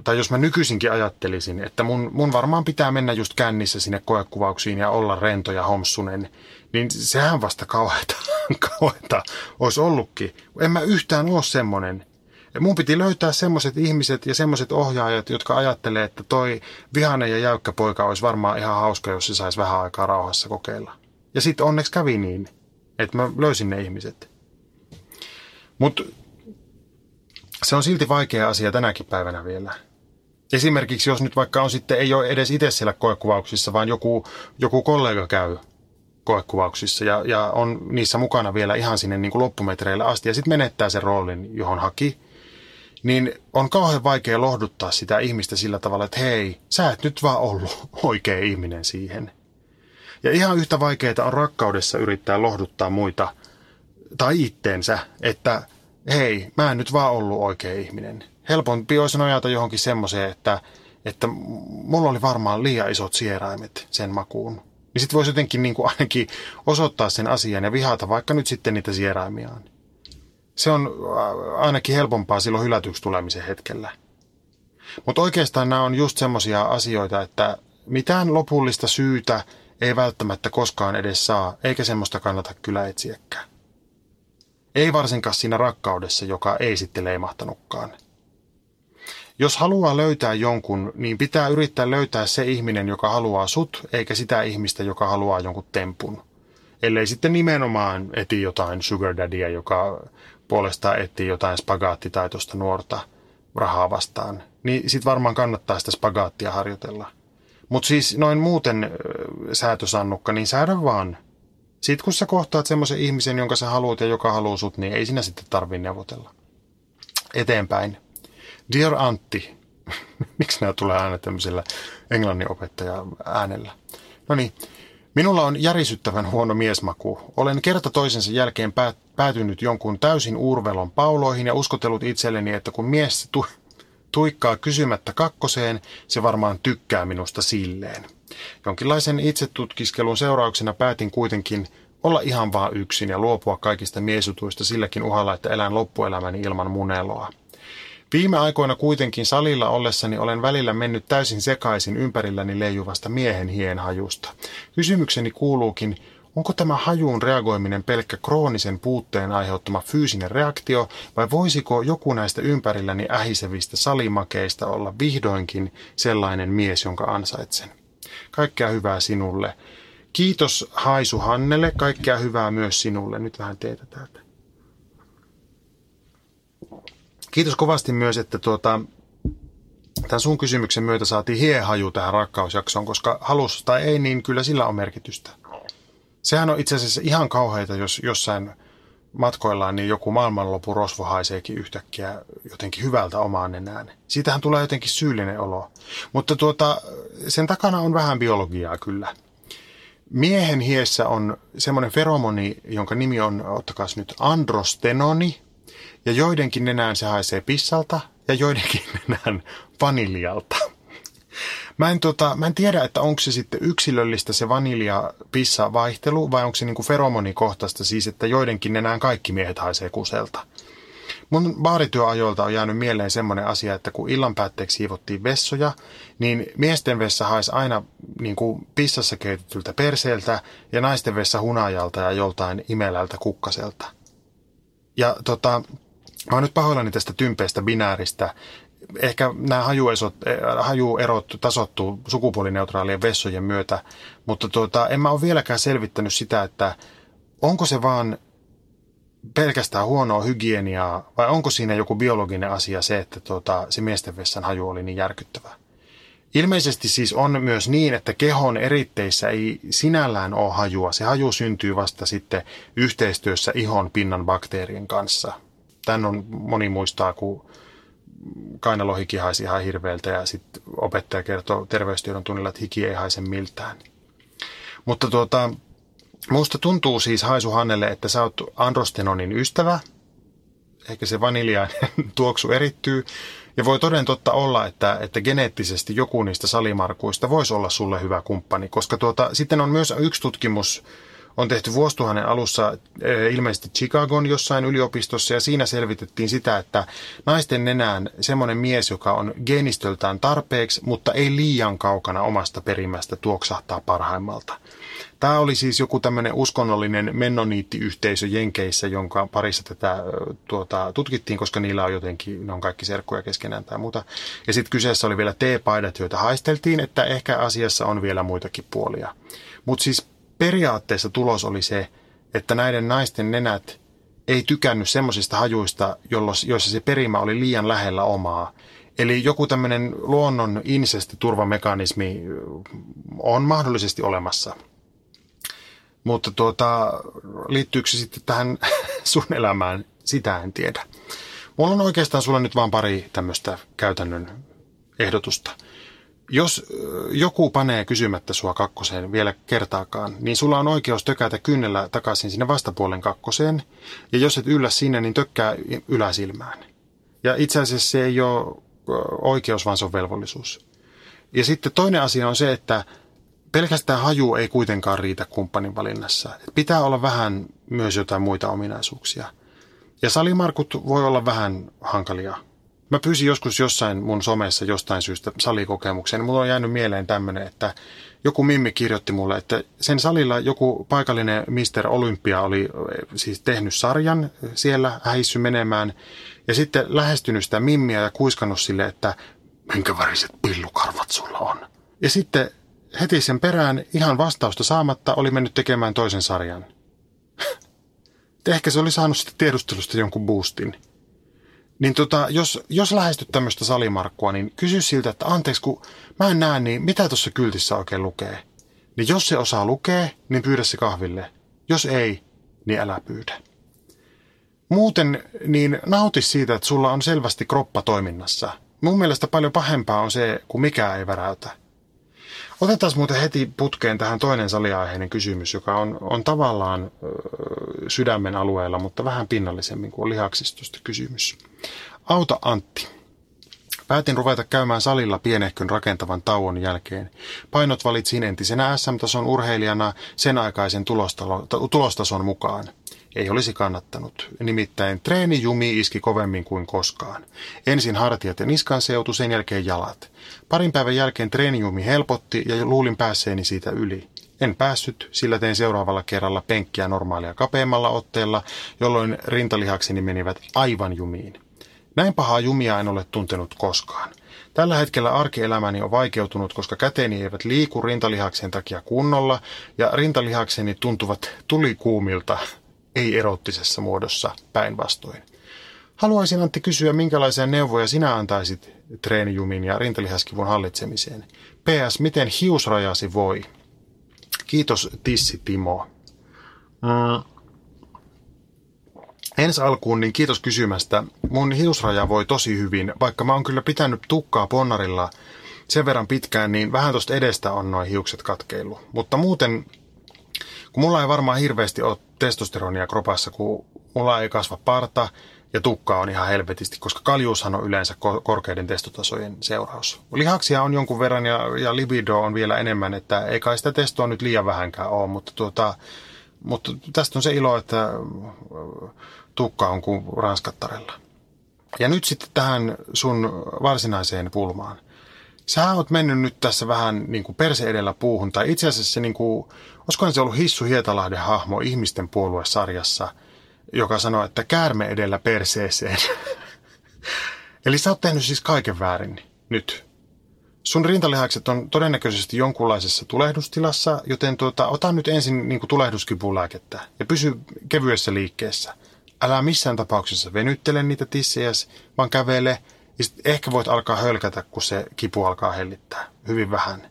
tai jos mä nykyisinkin ajattelisin, että mun, mun varmaan pitää mennä just kännissä sinne koekuvauksiin ja olla rento ja homsunen, niin sehän vasta kauheata, <laughs> kauheata olisi ollutkin. En mä yhtään ole semmonen. Mun piti löytää semmoiset ihmiset ja semmoiset ohjaajat, jotka ajattelee, että toi vihainen ja jäykkä poika olisi varmaan ihan hauska, jos se saisi vähän aikaa rauhassa kokeilla. Ja sitten onneksi kävi niin, että mä löysin ne ihmiset. Mutta se on silti vaikea asia tänäkin päivänä vielä. Esimerkiksi jos nyt vaikka on sitten, ei ole edes itse siellä koekuvauksissa, vaan joku, joku kollega käy koekuvauksissa ja, ja on niissä mukana vielä ihan sinne niin kuin loppumetreillä asti ja sitten menettää sen roolin, johon haki, niin on kauhean vaikea lohduttaa sitä ihmistä sillä tavalla, että hei, sä et nyt vaan ollut <laughs> oikea ihminen siihen. Ja ihan yhtä vaikeaa on rakkaudessa yrittää lohduttaa muita tai itteensä, että hei, mä en nyt vaan ollut oikea ihminen. Helpompi olisi nojata johonkin semmoiseen, että, että mulla oli varmaan liian isot sieraimet sen makuun. Niin sitten voisi jotenkin niin kuin ainakin osoittaa sen asian ja vihata vaikka nyt sitten niitä sieraimiaan. Se on ainakin helpompaa silloin hylätyksi tulemisen hetkellä. Mutta oikeastaan nämä on just semmoisia asioita, että mitään lopullista syytä ei välttämättä koskaan edes saa, eikä semmoista kannata kyllä etsiäkään. Ei varsinkaan siinä rakkaudessa, joka ei sitten leimahtanutkaan. Jos haluaa löytää jonkun, niin pitää yrittää löytää se ihminen, joka haluaa sut, eikä sitä ihmistä, joka haluaa jonkun tempun. Ellei sitten nimenomaan eti jotain sugar daddyä, joka puolestaan etsii jotain spagaattitaitosta nuorta rahaa vastaan, niin sit varmaan kannattaa sitä spagaattia harjoitella. Mutta siis noin muuten säätösannukka, niin säädä vaan – sitten kun sä kohtaat semmoisen ihmisen, jonka sä haluat ja joka haluaa sut, niin ei sinä sitten tarvitse neuvotella. eteenpäin. Dear Antti, <laughs> miksi nämä tulee aina tämmöisellä englannin opettaja äänellä? No niin, minulla on järisyttävän huono miesmaku. Olen kerta toisensa jälkeen päät- päätynyt jonkun täysin uurvelon pauloihin ja uskotellut itselleni, että kun mies tu- tuikkaa kysymättä kakkoseen, se varmaan tykkää minusta silleen. Jonkinlaisen itsetutkiskelun seurauksena päätin kuitenkin olla ihan vaan yksin ja luopua kaikista miesutuista silläkin uhalla, että elän loppuelämäni ilman muneloa. Viime aikoina kuitenkin salilla ollessani olen välillä mennyt täysin sekaisin ympärilläni leijuvasta miehen hienhajusta. Kysymykseni kuuluukin, onko tämä hajuun reagoiminen pelkkä kroonisen puutteen aiheuttama fyysinen reaktio vai voisiko joku näistä ympärilläni ähisevistä salimakeista olla vihdoinkin sellainen mies, jonka ansaitsen? Kaikkea hyvää sinulle. Kiitos Haisu Hannelle, kaikkea hyvää myös sinulle. Nyt vähän teetä täältä. Kiitos kovasti myös, että tuota, tämän sun kysymyksen myötä saatiin hiehaju tähän rakkausjaksoon, koska halus tai ei, niin kyllä sillä on merkitystä. Sehän on itse asiassa ihan kauheita, jos jossain matkoillaan niin joku maailmanlopun rosvo haiseekin yhtäkkiä jotenkin hyvältä omaan nenään. Siitähän tulee jotenkin syyllinen olo. Mutta tuota, sen takana on vähän biologiaa kyllä. Miehen hiessä on semmoinen feromoni, jonka nimi on, ottakaa nyt, androstenoni. Ja joidenkin nenään se haisee pissalta ja joidenkin <laughs> nenään vaniljalta. Mä en, tota, mä en tiedä, että onko se sitten yksilöllistä se vanilja-pissa vaihtelu vai onko se niinku feromonikohtaista siis, että joidenkin nenään kaikki miehet haisee kuselta. Mun baarityöajoilta on jäänyt mieleen semmoinen asia, että kun illan päätteeksi siivottiin vessoja, niin miesten vessa haisi aina niin kuin pissassa keitetyltä perseeltä ja naisten vessa hunajalta ja joltain imelältä kukkaselta. Ja tota, mä oon nyt pahoillani tästä tympeästä binääristä. Ehkä nämä hajuerot, hajuerot tasottuu sukupuolineutraalien vessojen myötä, mutta tuota, en mä ole vieläkään selvittänyt sitä, että onko se vaan pelkästään huonoa hygieniaa vai onko siinä joku biologinen asia se, että tuota, se miesten vessan haju oli niin järkyttävä? Ilmeisesti siis on myös niin, että kehon eritteissä ei sinällään ole hajua. Se haju syntyy vasta sitten yhteistyössä ihon pinnan bakteerien kanssa. Tän on moni muistaa, kun kainalohiki haisi ihan hirveältä ja sitten opettaja kertoo terveystiedon tunnilla, että hiki ei haise miltään. Mutta tuota, musta tuntuu siis Haisu Hannelle, että sä oot androstenonin ystävä. Ehkä se vaniljainen <laughs> tuoksu erittyy. Ja voi toden totta olla, että, että geneettisesti joku niistä salimarkuista voisi olla sulle hyvä kumppani, koska tuota, sitten on myös yksi tutkimus, on tehty vuosituhannen alussa ilmeisesti Chicagon jossain yliopistossa ja siinä selvitettiin sitä, että naisten nenään semmoinen mies, joka on geenistöltään tarpeeksi, mutta ei liian kaukana omasta perimästä tuoksahtaa parhaimmalta. Tämä oli siis joku tämmöinen uskonnollinen mennoniittiyhteisö Jenkeissä, jonka parissa tätä tuota, tutkittiin, koska niillä on jotenkin, ne on kaikki serkkuja keskenään tai muuta. Ja sitten kyseessä oli vielä T-paidat, joita haisteltiin, että ehkä asiassa on vielä muitakin puolia. Mutta siis periaatteessa tulos oli se, että näiden naisten nenät ei tykännyt semmoisista hajuista, joissa se perimä oli liian lähellä omaa. Eli joku tämmöinen luonnon insesti-turvamekanismi on mahdollisesti olemassa. Mutta tuota, liittyykö se sitten tähän <laughs> sun elämään, sitä en tiedä. Mulla on oikeastaan sulla nyt vain pari tämmöistä käytännön ehdotusta. Jos joku panee kysymättä sua kakkoseen vielä kertaakaan, niin sulla on oikeus tökätä kynnellä takaisin sinne vastapuolen kakkoseen. Ja jos et yllä sinne, niin tökkää yläsilmään. Ja itse asiassa se ei ole oikeus, vaan se on velvollisuus. Ja sitten toinen asia on se, että pelkästään haju ei kuitenkaan riitä kumppanin valinnassa. Pitää olla vähän myös jotain muita ominaisuuksia. Ja salimarkut voi olla vähän hankalia. Mä pyysin joskus jossain mun somessa jostain syystä salikokemuksen. Mulla on jäänyt mieleen tämmöinen, että joku Mimmi kirjoitti mulle, että sen salilla joku paikallinen Mister Olympia oli siis tehnyt sarjan siellä, häissy menemään. Ja sitten lähestynyt sitä Mimmiä ja kuiskannut sille, että minkä väriset pillukarvat sulla on. Ja sitten heti sen perään ihan vastausta saamatta oli mennyt tekemään toisen sarjan. <laughs> Ehkä se oli saanut sitten tiedustelusta jonkun boostin. Niin tota, jos, jos lähestyt tämmöistä salimarkkua, niin kysy siltä, että anteeksi, kun mä en näe, niin mitä tuossa kyltissä oikein lukee? Niin jos se osaa lukea, niin pyydä se kahville. Jos ei, niin älä pyydä. Muuten niin nauti siitä, että sulla on selvästi kroppa toiminnassa. Mun mielestä paljon pahempaa on se, kun mikään ei väräytä. Otetaan muuten heti putkeen tähän toinen saliaiheinen kysymys, joka on, on tavallaan ö, sydämen alueella, mutta vähän pinnallisemmin kuin lihaksistosta kysymys. Auta Antti. Päätin ruveta käymään salilla pienehkön rakentavan tauon jälkeen. Painot valitsin entisenä SM-tason urheilijana sen aikaisen tulostason mukaan. Ei olisi kannattanut. Nimittäin treeni jumi iski kovemmin kuin koskaan. Ensin hartiat ja niskan seutu, sen jälkeen jalat. Parin päivän jälkeen treenijumi helpotti ja luulin päässeeni siitä yli. En päässyt, sillä tein seuraavalla kerralla penkkiä normaalia kapeammalla otteella, jolloin rintalihakseni menivät aivan jumiin. Näin pahaa jumia en ole tuntenut koskaan. Tällä hetkellä arkielämäni on vaikeutunut, koska käteeni eivät liiku rintalihaksen takia kunnolla ja rintalihakseni tuntuvat tulikuumilta, ei erottisessa muodossa päinvastoin. Haluaisin Antti kysyä, minkälaisia neuvoja sinä antaisit treenijumin ja rintalihaskivun hallitsemiseen. PS, miten hiusrajasi voi? Kiitos Tissi Timo. Mm. Ensi alkuun niin kiitos kysymästä. Mun hiusraja voi tosi hyvin, vaikka mä oon kyllä pitänyt tukkaa ponnarilla sen verran pitkään, niin vähän tosta edestä on noin hiukset katkeillut. Mutta muuten, mulla ei varmaan hirveästi ole testosteronia kropassa, kun mulla ei kasva parta ja tukka on ihan helvetisti, koska kaljuushan on yleensä korkeiden testotasojen seuraus. Lihaksia on jonkun verran ja, ja libido on vielä enemmän, että ei kai sitä testoa nyt liian vähänkään ole, mutta, tuota, mutta tästä on se ilo, että tukka on kuin ranskattarella. Ja nyt sitten tähän sun varsinaiseen pulmaan. Sä oot mennyt nyt tässä vähän niin kuin perse edellä puuhun, tai itse asiassa se niin kuin, olisikohan se ollut Hissu Hietalahden hahmo ihmisten puoluesarjassa, joka sanoi, että käärme edellä perseeseen. <laughs> Eli sä oot tehnyt siis kaiken väärin nyt. Sun rintalihakset on todennäköisesti jonkunlaisessa tulehdustilassa, joten tuota, ota nyt ensin niin tulehduskipulääkettä ja pysy kevyessä liikkeessä – älä missään tapauksessa venyttele niitä tissejä, vaan kävele. Ja ehkä voit alkaa hölkätä, kun se kipu alkaa hellittää. Hyvin vähän.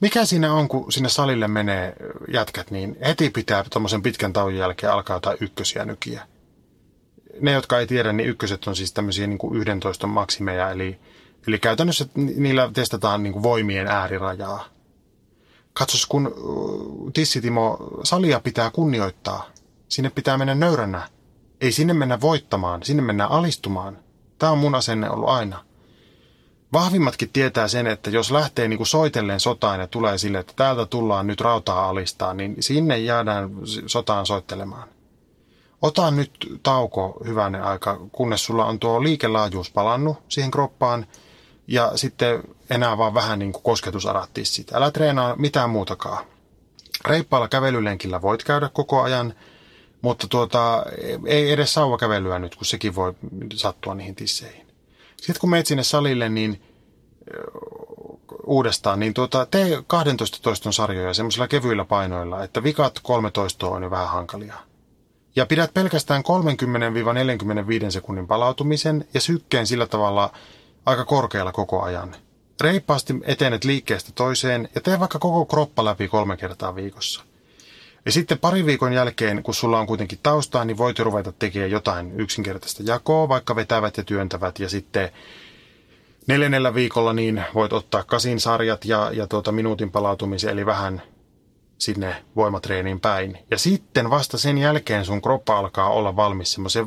Mikä siinä on, kun sinne salille menee jätkät, niin heti pitää tuommoisen pitkän tauon jälkeen alkaa jotain ykkösiä nykiä. Ne, jotka ei tiedä, niin ykköset on siis tämmöisiä niin kuin 11 maksimeja, eli, eli käytännössä niillä testataan niin kuin voimien äärirajaa. Katsos, kun Tissitimo, salia pitää kunnioittaa. Sinne pitää mennä nöyränä ei sinne mennä voittamaan, sinne mennä alistumaan. Tämä on mun asenne ollut aina. Vahvimmatkin tietää sen, että jos lähtee niin kuin soitelleen sotaan ja tulee sille, että täältä tullaan nyt rautaa alistaa, niin sinne jäädään sotaan soittelemaan. Ota nyt tauko hyvänä aika, kunnes sulla on tuo liikelaajuus palannut siihen kroppaan ja sitten enää vaan vähän niin kuin kosketusarat tissit. Älä treenaa mitään muutakaan. Reippaalla kävelylenkillä voit käydä koko ajan – mutta tuota, ei edes sauvakävelyä nyt, kun sekin voi sattua niihin tisseihin. Sitten kun menet sinne salille, niin uudestaan, niin tuota, tee 12 toiston sarjoja semmoisilla kevyillä painoilla, että vikat 13 on jo vähän hankalia. Ja pidät pelkästään 30-45 sekunnin palautumisen ja sykkeen sillä tavalla aika korkealla koko ajan. Reippaasti etenet liikkeestä toiseen ja tee vaikka koko kroppa läpi kolme kertaa viikossa. Ja sitten pari viikon jälkeen, kun sulla on kuitenkin taustaa, niin voit ruveta tekemään jotain yksinkertaista jakoa, vaikka vetävät ja työntävät. Ja sitten neljännellä viikolla niin voit ottaa kasin sarjat ja, ja tuota minuutin palautumisen, eli vähän sinne voimatreeniin päin. Ja sitten vasta sen jälkeen sun kroppa alkaa olla valmis semmoiseen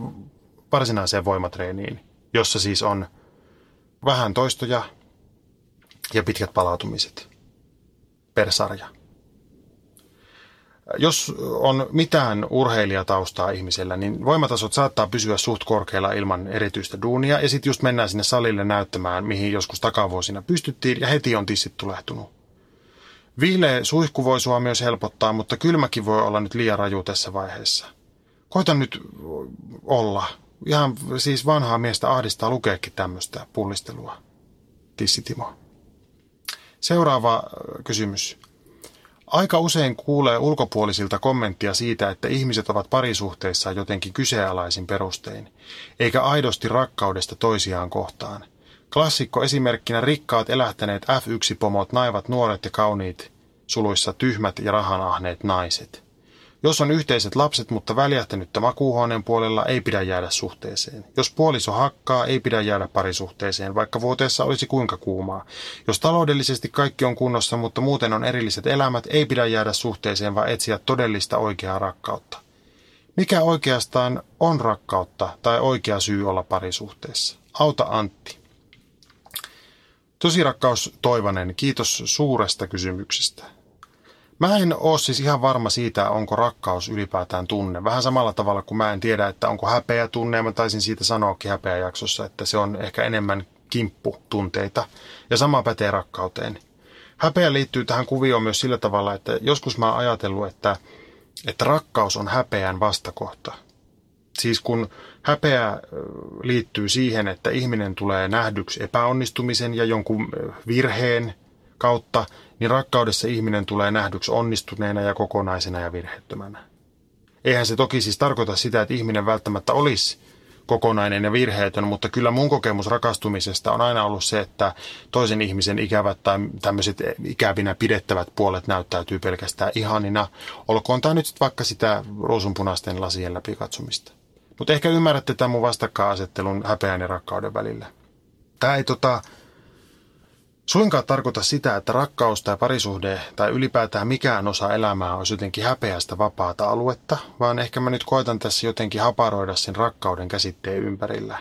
varsinaiseen voimatreeniin, jossa siis on vähän toistoja ja pitkät palautumiset per sarja. Jos on mitään urheilijataustaa ihmisellä, niin voimatasot saattaa pysyä suht korkealla ilman erityistä duunia. Ja sitten just mennään sinne salille näyttämään, mihin joskus takavuosina pystyttiin, ja heti on tissit tulehtunut. Viileä suihku voi sua myös helpottaa, mutta kylmäkin voi olla nyt liian raju tässä vaiheessa. Koita nyt olla. Ihan siis vanhaa miestä ahdistaa lukeekin tämmöistä pullistelua. Tissitimo. Seuraava kysymys. Aika usein kuulee ulkopuolisilta kommenttia siitä, että ihmiset ovat parisuhteissa jotenkin kyseenalaisin perustein, eikä aidosti rakkaudesta toisiaan kohtaan. Klassikko esimerkkinä rikkaat elähtäneet F1-pomot naivat nuoret ja kauniit, suluissa tyhmät ja rahanahneet naiset. Jos on yhteiset lapset, mutta väljähtänyttä makuuhuoneen puolella, ei pidä jäädä suhteeseen. Jos puoliso hakkaa, ei pidä jäädä parisuhteeseen, vaikka vuoteessa olisi kuinka kuumaa. Jos taloudellisesti kaikki on kunnossa, mutta muuten on erilliset elämät, ei pidä jäädä suhteeseen, vaan etsiä todellista oikeaa rakkautta. Mikä oikeastaan on rakkautta tai oikea syy olla parisuhteessa? Auta Antti. Tosi rakkaus Toivanen, kiitos suuresta kysymyksestä. Mä en ole siis ihan varma siitä, onko rakkaus ylipäätään tunne. Vähän samalla tavalla kuin mä en tiedä, että onko häpeä tunne. Mä taisin siitä sanoakin jaksossa, että se on ehkä enemmän kimpputunteita. Ja sama pätee rakkauteen. Häpeä liittyy tähän kuvioon myös sillä tavalla, että joskus mä oon ajatellut, että, että rakkaus on häpeän vastakohta. Siis kun häpeä liittyy siihen, että ihminen tulee nähdyksi epäonnistumisen ja jonkun virheen kautta, niin rakkaudessa ihminen tulee nähdyksi onnistuneena ja kokonaisena ja virheettömänä. Eihän se toki siis tarkoita sitä, että ihminen välttämättä olisi kokonainen ja virheetön, mutta kyllä mun kokemus rakastumisesta on aina ollut se, että toisen ihmisen ikävät tai tämmöiset ikävinä pidettävät puolet näyttäytyy pelkästään ihanina. Olkoon tämä nyt vaikka sitä ruusunpunaisten lasien läpi katsomista. Mutta ehkä ymmärrätte tämän mun vastakkainasettelun häpeän ja rakkauden välillä. Tämä ei tota, suinkaan tarkoita sitä, että rakkaus tai parisuhde tai ylipäätään mikään osa elämää olisi jotenkin häpeästä vapaata aluetta, vaan ehkä mä nyt koitan tässä jotenkin haparoida sen rakkauden käsitteen ympärillä.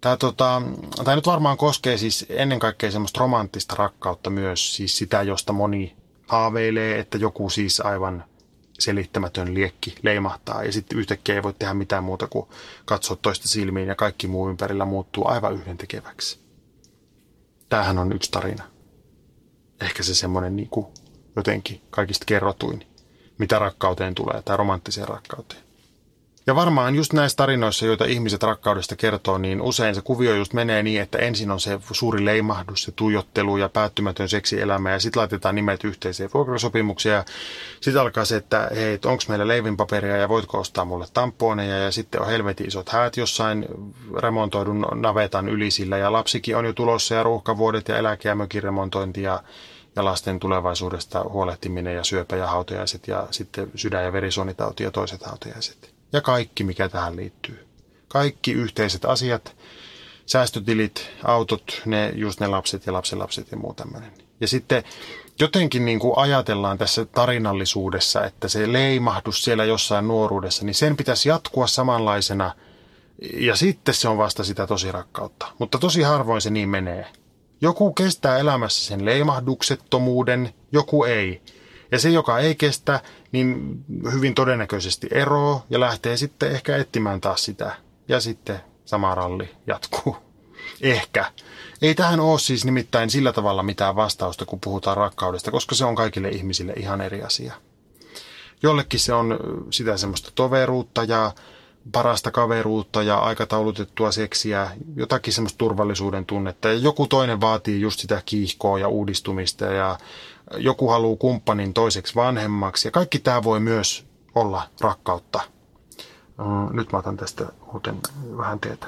Tämä, tota, tämä nyt varmaan koskee siis ennen kaikkea semmoista romanttista rakkautta myös, siis sitä, josta moni haaveilee, että joku siis aivan selittämätön liekki leimahtaa ja sitten yhtäkkiä ei voi tehdä mitään muuta kuin katsoa toista silmiin ja kaikki muu ympärillä muuttuu aivan yhdentekeväksi. Tämähän on yksi tarina. Ehkä se semmoinen niin jotenkin kaikista kerrotuin, mitä rakkauteen tulee, tai romanttiseen rakkauteen. Ja varmaan just näissä tarinoissa, joita ihmiset rakkaudesta kertoo, niin usein se kuvio just menee niin, että ensin on se suuri leimahdus, se tuijottelu ja päättymätön seksielämä ja sitten laitetaan nimet yhteiseen vuokrasopimukseen ja sitten alkaa se, että hei, onko meillä leivinpaperia ja voitko ostaa mulle tamponeja ja sitten on helvetin isot häät jossain remontoidun navetan ylisillä ja lapsikin on jo tulossa ja ruuhkavuodet ja eläke- ja mökin remontointi ja ja lasten tulevaisuudesta huolehtiminen ja syöpä- ja hautajaiset ja sitten sydän- ja verisuonitauti ja toiset hautajaiset ja kaikki, mikä tähän liittyy. Kaikki yhteiset asiat, säästötilit, autot, ne, just ne lapset ja lapsenlapset ja muu tämmöinen. Ja sitten jotenkin niin kuin ajatellaan tässä tarinallisuudessa, että se leimahdus siellä jossain nuoruudessa, niin sen pitäisi jatkua samanlaisena ja sitten se on vasta sitä tosi rakkautta. Mutta tosi harvoin se niin menee. Joku kestää elämässä sen leimahduksettomuuden, joku ei. Ja se, joka ei kestä, niin hyvin todennäköisesti eroo ja lähtee sitten ehkä etsimään taas sitä. Ja sitten sama ralli jatkuu. Ehkä. Ei tähän ole siis nimittäin sillä tavalla mitään vastausta, kun puhutaan rakkaudesta, koska se on kaikille ihmisille ihan eri asia. Jollekin se on sitä semmoista toveruutta ja parasta kaveruutta ja aikataulutettua seksiä, jotakin semmoista turvallisuuden tunnetta. Ja joku toinen vaatii just sitä kiihkoa ja uudistumista ja joku haluaa kumppanin toiseksi vanhemmaksi ja kaikki tämä voi myös olla rakkautta. Nyt mä otan tästä muuten vähän teetä.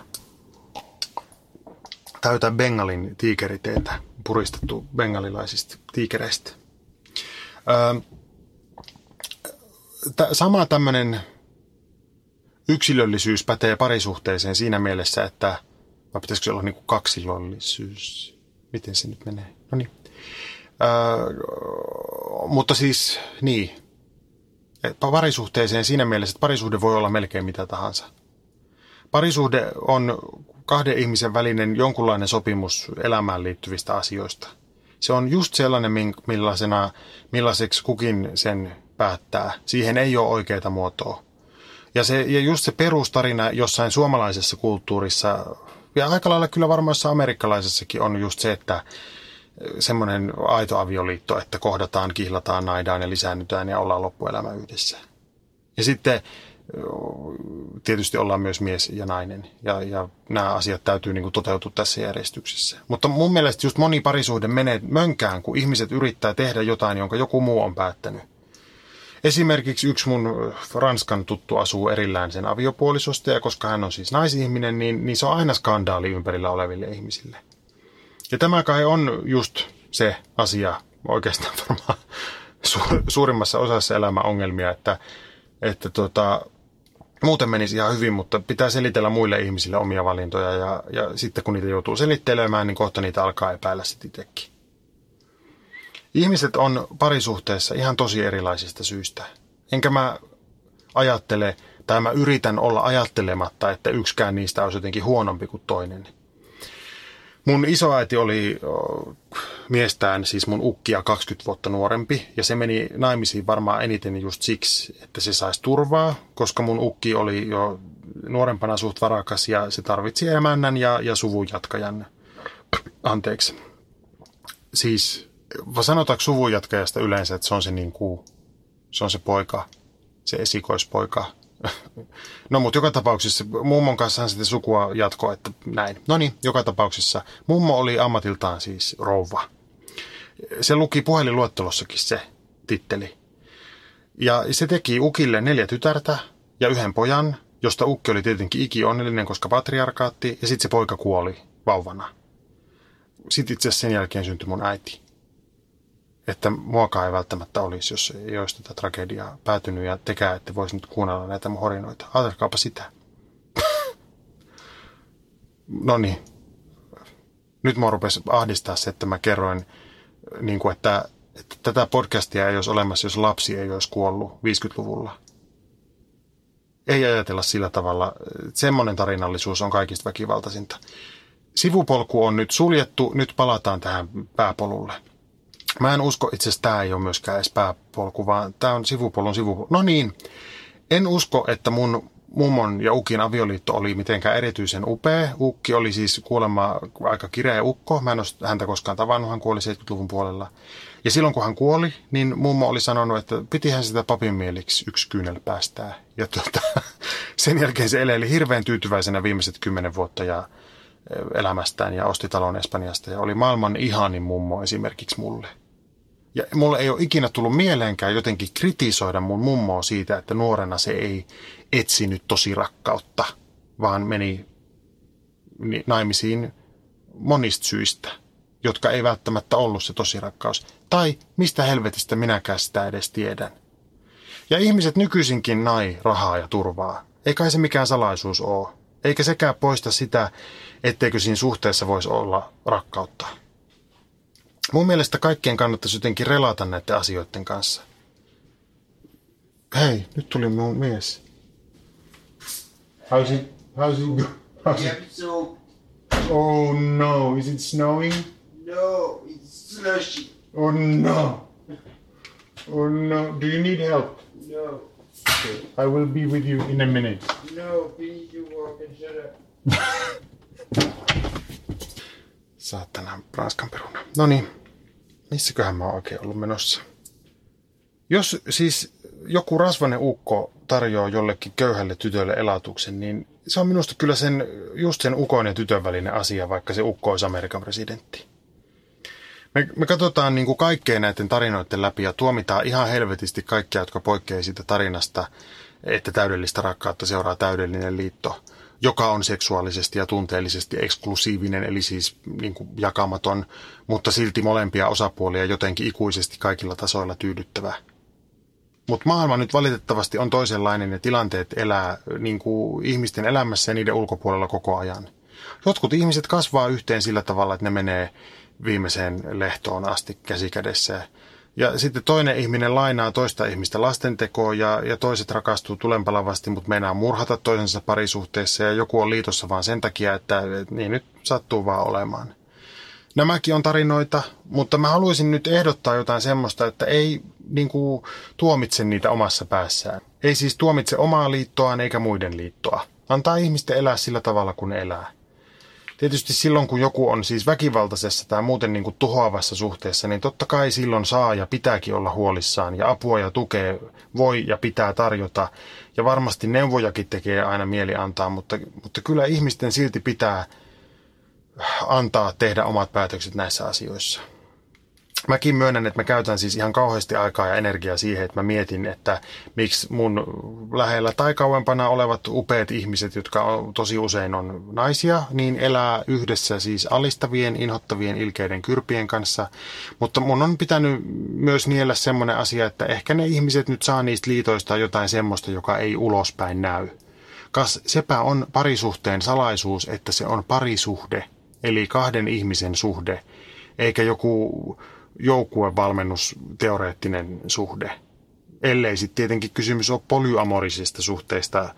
Täytä Bengalin tiikeriteetä, puristettu bengalilaisista tiikereistä. Sama tämmöinen yksilöllisyys pätee parisuhteeseen siinä mielessä, että vai pitäisikö se olla niin kuin kaksilollisuus? Miten se nyt menee? No niin. Öö, mutta siis, niin. Parisuhteeseen siinä mielessä, että parisuhde voi olla melkein mitä tahansa. Parisuhde on kahden ihmisen välinen jonkunlainen sopimus elämään liittyvistä asioista. Se on just sellainen, millaisena, millaiseksi kukin sen päättää. Siihen ei ole oikeaa muotoa. Ja, se, ja just se perustarina jossain suomalaisessa kulttuurissa, ja aika lailla kyllä varmaan amerikkalaisessakin on just se, että semmoinen aito avioliitto, että kohdataan, kihlataan, naidaan ja lisäännytään ja ollaan loppuelämä yhdessä. Ja sitten tietysti ollaan myös mies ja nainen. Ja, ja nämä asiat täytyy niin kuin toteutua tässä järjestyksessä. Mutta mun mielestä just moni parisuhde menee mönkään, kun ihmiset yrittää tehdä jotain, jonka joku muu on päättänyt. Esimerkiksi yksi mun Ranskan tuttu asuu erillään sen aviopuolisosta, ja koska hän on siis naisihminen, niin, niin se on aina skandaali ympärillä oleville ihmisille. Ja tämä kai on just se asia oikeastaan <laughs> varmaan su- suurimmassa osassa elämän ongelmia, että että tota, muuten menisi ihan hyvin, mutta pitää selitellä muille ihmisille omia valintoja ja, ja sitten kun niitä joutuu selittelemään, niin kohta niitä alkaa epäillä sitten itsekin. Ihmiset on parisuhteessa ihan tosi erilaisista syistä. Enkä mä ajattele, tai mä yritän olla ajattelematta, että yksikään niistä olisi jotenkin huonompi kuin toinen. Mun isoäiti oli miestään, siis mun ukkia 20 vuotta nuorempi, ja se meni naimisiin varmaan eniten just siksi, että se saisi turvaa, koska mun ukki oli jo nuorempana suht varakas ja se tarvitsi emännän ja, ja suvun jatkajan. Anteeksi. Siis sanotaanko suvun jatkajasta yleensä, että se on se, niin kuin, se, on se poika, se esikoispoika, No mutta joka tapauksessa mummon kanssa sitten sukua jatkoa, että näin. No niin, joka tapauksessa mummo oli ammatiltaan siis rouva. Se luki puhelinluettelossakin se titteli. Ja se teki Ukille neljä tytärtä ja yhden pojan, josta Ukki oli tietenkin iki onnellinen, koska patriarkaatti, ja sitten se poika kuoli vauvana. Sitten itse asiassa sen jälkeen syntyi mun äiti että muakaan ei välttämättä olisi, jos ei olisi tätä tragediaa päätynyt ja tekää, että voisi nyt kuunnella näitä mun horinoita. Ajatelkaapa sitä. no niin. Nyt mua rupesi ahdistaa se, että mä kerroin, niin kuin, että, että tätä podcastia ei olisi olemassa, jos lapsi ei olisi kuollut 50-luvulla. Ei ajatella sillä tavalla. Semmoinen tarinallisuus on kaikista väkivaltaisinta. Sivupolku on nyt suljettu, nyt palataan tähän pääpolulle. Mä en usko, itse asiassa tämä ei ole myöskään edes pääpolku, vaan tämä on sivupolun sivupolku. No niin, en usko, että mun mummon ja Ukin avioliitto oli mitenkään erityisen upea. Ukki oli siis kuolema aika kireä ukko. Mä en ole häntä koskaan tavannut, hän kuoli 70-luvun puolella. Ja silloin kun hän kuoli, niin mummo oli sanonut, että pitihän sitä papin mieliksi yksi kyynel päästää. Ja tuota, <laughs> sen jälkeen se eleli hirveän tyytyväisenä viimeiset kymmenen vuotta ja elämästään ja osti talon Espanjasta ja oli maailman ihanin mummo esimerkiksi mulle. Ja mulle ei ole ikinä tullut mieleenkään jotenkin kritisoida mun mummoa siitä, että nuorena se ei etsinyt tosi rakkautta, vaan meni naimisiin monista syistä, jotka ei välttämättä ollut se tosi rakkaus. Tai mistä helvetistä minäkään sitä edes tiedän. Ja ihmiset nykyisinkin nai rahaa ja turvaa. Eikä se mikään salaisuus ole. Eikä sekään poista sitä, etteikö siinä suhteessa voisi olla rakkautta. Mun mielestä kaikkien kannattaisi jotenkin relata näiden asioiden kanssa. Hei, nyt tuli mun mies. How's it? How's it? How's it? Oh no, is it snowing? no, it's slushy. Oh no. Oh no, do you need help? No, I will be with you in a minute. no, please you walk and shut <laughs> up. Saat tänään ranskan peruna. No niin, missäköhän mä oon oikein ollut menossa? Jos siis joku rasvainen ukko tarjoaa jollekin köyhälle tytölle elatuksen, niin se on minusta kyllä sen, just sen ukon ja tytön välinen asia, vaikka se ukko olisi Amerikan presidentti. Me, me katsotaan niin kuin kaikkea näiden tarinoiden läpi ja tuomitaan ihan helvetisti kaikkia, jotka poikkeaa siitä tarinasta, että täydellistä rakkautta seuraa täydellinen liitto, joka on seksuaalisesti ja tunteellisesti eksklusiivinen, eli siis niin kuin jakamaton, mutta silti molempia osapuolia jotenkin ikuisesti kaikilla tasoilla tyydyttävä. Mutta maailma nyt valitettavasti on toisenlainen ja tilanteet elää niin kuin ihmisten elämässä ja niiden ulkopuolella koko ajan. Jotkut ihmiset kasvaa yhteen sillä tavalla, että ne menee viimeiseen lehtoon asti käsikädessä. Ja sitten toinen ihminen lainaa toista ihmistä lastentekoon ja, ja toiset rakastuu tulenpalavasti, mutta meinaa murhata toisensa parisuhteessa ja joku on liitossa vaan sen takia, että, niin nyt sattuu vaan olemaan. Nämäkin on tarinoita, mutta mä haluaisin nyt ehdottaa jotain semmoista, että ei niin kuin, tuomitse niitä omassa päässään. Ei siis tuomitse omaa liittoaan eikä muiden liittoa. Antaa ihmisten elää sillä tavalla, kun elää. Tietysti silloin, kun joku on siis väkivaltaisessa tai muuten niin kuin tuhoavassa suhteessa, niin totta kai silloin saa ja pitääkin olla huolissaan ja apua ja tukea voi ja pitää tarjota. Ja varmasti neuvojakin tekee aina mieli antaa, mutta, mutta kyllä ihmisten silti pitää antaa tehdä omat päätökset näissä asioissa. Mäkin myönnän, että mä käytän siis ihan kauheasti aikaa ja energiaa siihen, että mä mietin, että miksi mun lähellä tai kauempana olevat upeat ihmiset, jotka on, tosi usein on naisia, niin elää yhdessä siis alistavien, inhottavien, ilkeiden kyrpien kanssa. Mutta mun on pitänyt myös niellä semmoinen asia, että ehkä ne ihmiset nyt saa niistä liitoista jotain semmoista, joka ei ulospäin näy. Kas sepä on parisuhteen salaisuus, että se on parisuhde, eli kahden ihmisen suhde, eikä joku joukkuevalmennusteoreettinen suhde. Ellei sitten tietenkin kysymys ole polyamorisista suhteista,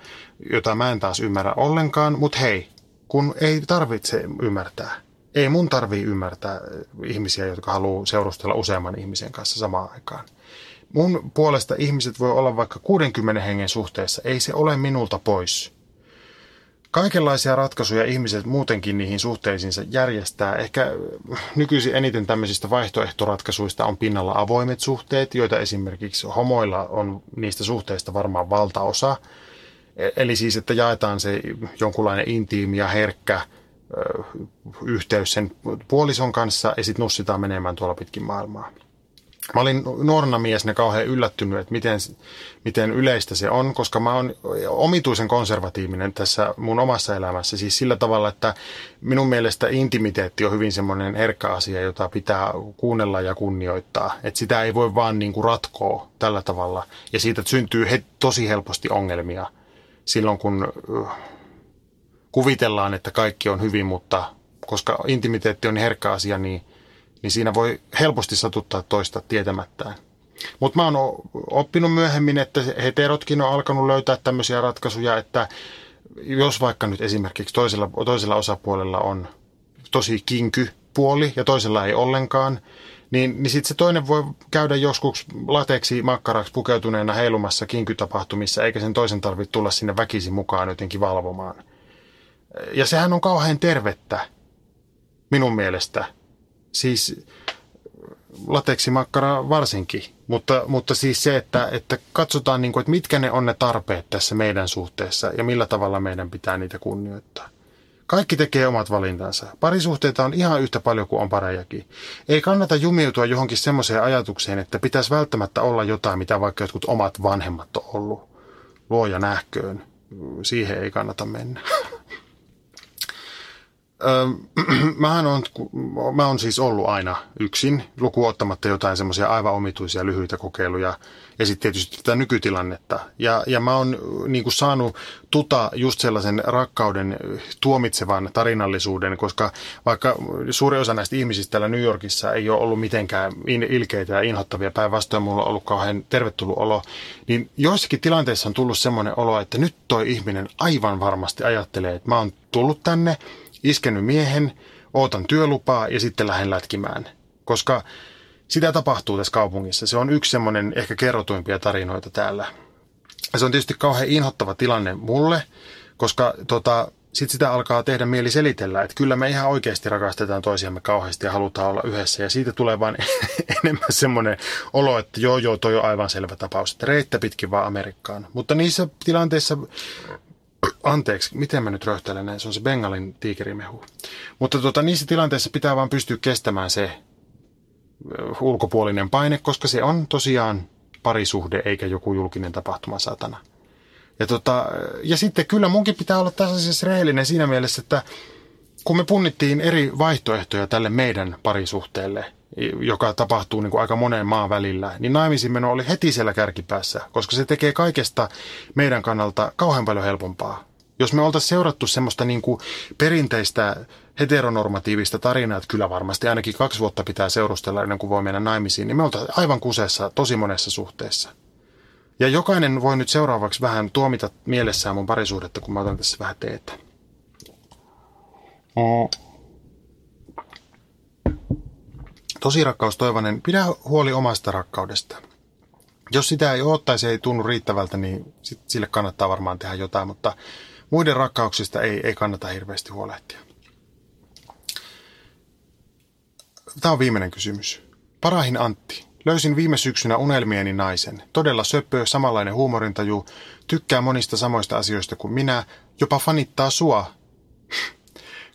jota mä en taas ymmärrä ollenkaan, mutta hei, kun ei tarvitse ymmärtää. Ei mun tarvii ymmärtää ihmisiä, jotka haluaa seurustella useamman ihmisen kanssa samaan aikaan. Mun puolesta ihmiset voi olla vaikka 60 hengen suhteessa, ei se ole minulta pois. Kaikenlaisia ratkaisuja ihmiset muutenkin niihin suhteisiinsa järjestää. Ehkä nykyisin eniten tämmöisistä vaihtoehtoratkaisuista on pinnalla avoimet suhteet, joita esimerkiksi homoilla on niistä suhteista varmaan valtaosa. E- Eli siis, että jaetaan se jonkunlainen intiimi ja herkkä ö, yhteys sen puolison kanssa ja sitten nussitaan menemään tuolla pitkin maailmaa. Mä olin nuorena miesenä kauhean yllättynyt, että miten, miten yleistä se on, koska mä oon omituisen konservatiivinen tässä mun omassa elämässä. Siis sillä tavalla, että minun mielestä intimiteetti on hyvin semmoinen herkkä asia, jota pitää kuunnella ja kunnioittaa. Että sitä ei voi vaan niin kuin ratkoa tällä tavalla. Ja siitä syntyy he, tosi helposti ongelmia silloin, kun äh, kuvitellaan, että kaikki on hyvin, mutta koska intimiteetti on herkkä asia, niin niin siinä voi helposti satuttaa toista tietämättään. Mutta mä oon oppinut myöhemmin, että heterotkin on alkanut löytää tämmöisiä ratkaisuja, että jos vaikka nyt esimerkiksi toisella, toisella osapuolella on tosi kinky puoli ja toisella ei ollenkaan, niin, niin sitten se toinen voi käydä joskus lateksi makkaraksi pukeutuneena heilumassa kinkytapahtumissa, eikä sen toisen tarvitse tulla sinne väkisin mukaan jotenkin valvomaan. Ja sehän on kauhean tervettä minun mielestä siis lateksimakkara varsinkin, mutta, mutta siis se, että, että katsotaan, niin kuin, että mitkä ne on ne tarpeet tässä meidän suhteessa ja millä tavalla meidän pitää niitä kunnioittaa. Kaikki tekee omat valintansa. Parisuhteita on ihan yhtä paljon kuin on parejakin. Ei kannata jumiutua johonkin semmoiseen ajatukseen, että pitäisi välttämättä olla jotain, mitä vaikka jotkut omat vanhemmat on ollut. Luoja nähköön. Siihen ei kannata mennä. <laughs> <clears throat> Mähän on, mä on siis ollut aina yksin, lukuottamatta jotain semmoisia aivan omituisia lyhyitä kokeiluja ja sitten tietysti tätä nykytilannetta. Ja, ja mä oon niin kuin saanut tuta just sellaisen rakkauden tuomitsevan tarinallisuuden, koska vaikka suuri osa näistä ihmisistä täällä New Yorkissa ei ole ollut mitenkään ilkeitä ja inhottavia, päinvastoin mulla on ollut kauhean tervetullut olo, niin joissakin tilanteissa on tullut semmoinen olo, että nyt toi ihminen aivan varmasti ajattelee, että mä oon tullut tänne, iskenyt miehen, ootan työlupaa ja sitten lähden lätkimään. Koska sitä tapahtuu tässä kaupungissa. Se on yksi semmoinen ehkä kerrotuimpia tarinoita täällä. Ja se on tietysti kauhean inhottava tilanne mulle, koska tota, sitten sitä alkaa tehdä mieli selitellä, että kyllä me ihan oikeasti rakastetaan toisiamme kauheasti ja halutaan olla yhdessä. Ja siitä tulee vain <laughs> enemmän semmoinen olo, että joo joo, toi on aivan selvä tapaus, että reittä pitkin vaan Amerikkaan. Mutta niissä tilanteissa anteeksi, miten mä nyt röhtelen näin, se on se Bengalin tiikerimehu. Mutta tota, niissä tilanteissa pitää vaan pystyä kestämään se ulkopuolinen paine, koska se on tosiaan parisuhde eikä joku julkinen tapahtuma satana. Ja, tota, ja sitten kyllä munkin pitää olla tässä siis rehellinen siinä mielessä, että kun me punnittiin eri vaihtoehtoja tälle meidän parisuhteelle – joka tapahtuu niin kuin aika moneen maan välillä, niin naimisinmeno oli heti siellä kärkipäässä, koska se tekee kaikesta meidän kannalta kauhean paljon helpompaa. Jos me oltaisiin seurattu semmoista niin kuin perinteistä heteronormatiivista tarinaa, että kyllä varmasti ainakin kaksi vuotta pitää seurustella ennen kuin voi mennä naimisiin, niin me oltaisiin aivan kuseessa tosi monessa suhteessa. Ja jokainen voi nyt seuraavaksi vähän tuomita mielessään mun parisuhdetta, kun mä otan tässä vähän teetä. Mm. Tosi rakkaus Toivonen, pidä huoli omasta rakkaudesta. Jos sitä ei ole tai se ei tunnu riittävältä, niin sit sille kannattaa varmaan tehdä jotain, mutta muiden rakkauksista ei, ei kannata hirveästi huolehtia. Tämä on viimeinen kysymys. Parahin Antti. Löysin viime syksynä unelmieni naisen. Todella söppö, samanlainen huumorintaju, tykkää monista samoista asioista kuin minä, jopa fanittaa sua,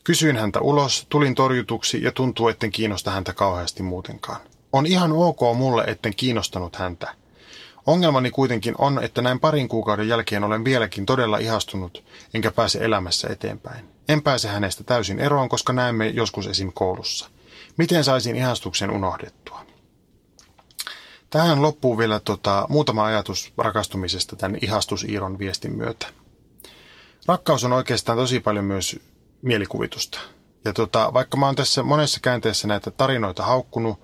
Kysyin häntä ulos, tulin torjutuksi ja tuntuu, etten kiinnosta häntä kauheasti muutenkaan. On ihan ok mulle, etten kiinnostanut häntä. Ongelmani kuitenkin on, että näin parin kuukauden jälkeen olen vieläkin todella ihastunut, enkä pääse elämässä eteenpäin. En pääse hänestä täysin eroon, koska näemme joskus esim. koulussa. Miten saisin ihastuksen unohdettua? Tähän loppuu vielä tota, muutama ajatus rakastumisesta tämän ihastusiiron viestin myötä. Rakkaus on oikeastaan tosi paljon myös mielikuvitusta. Ja tota, vaikka mä oon tässä monessa käänteessä näitä tarinoita haukkunut,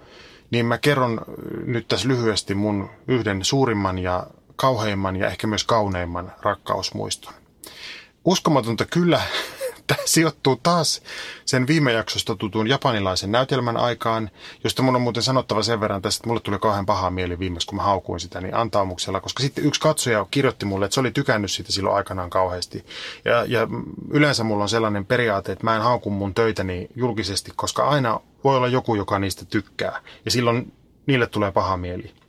niin mä kerron nyt tässä lyhyesti mun yhden suurimman ja kauheimman ja ehkä myös kauneimman rakkausmuiston. Uskomatonta kyllä, <laughs> Tämä sijoittuu taas sen viime jaksosta tutun japanilaisen näytelmän aikaan, josta mun on muuten sanottava sen verran tästä, että mulle tuli kauhean paha mieli viimeksi, kun mä haukuin sitä, niin antaumuksella, koska sitten yksi katsoja kirjoitti mulle, että se oli tykännyt sitä silloin aikanaan kauheasti. Ja, ja yleensä mulla on sellainen periaate, että mä en hauku mun töitäni julkisesti, koska aina voi olla joku, joka niistä tykkää. Ja silloin niille tulee paha mieli.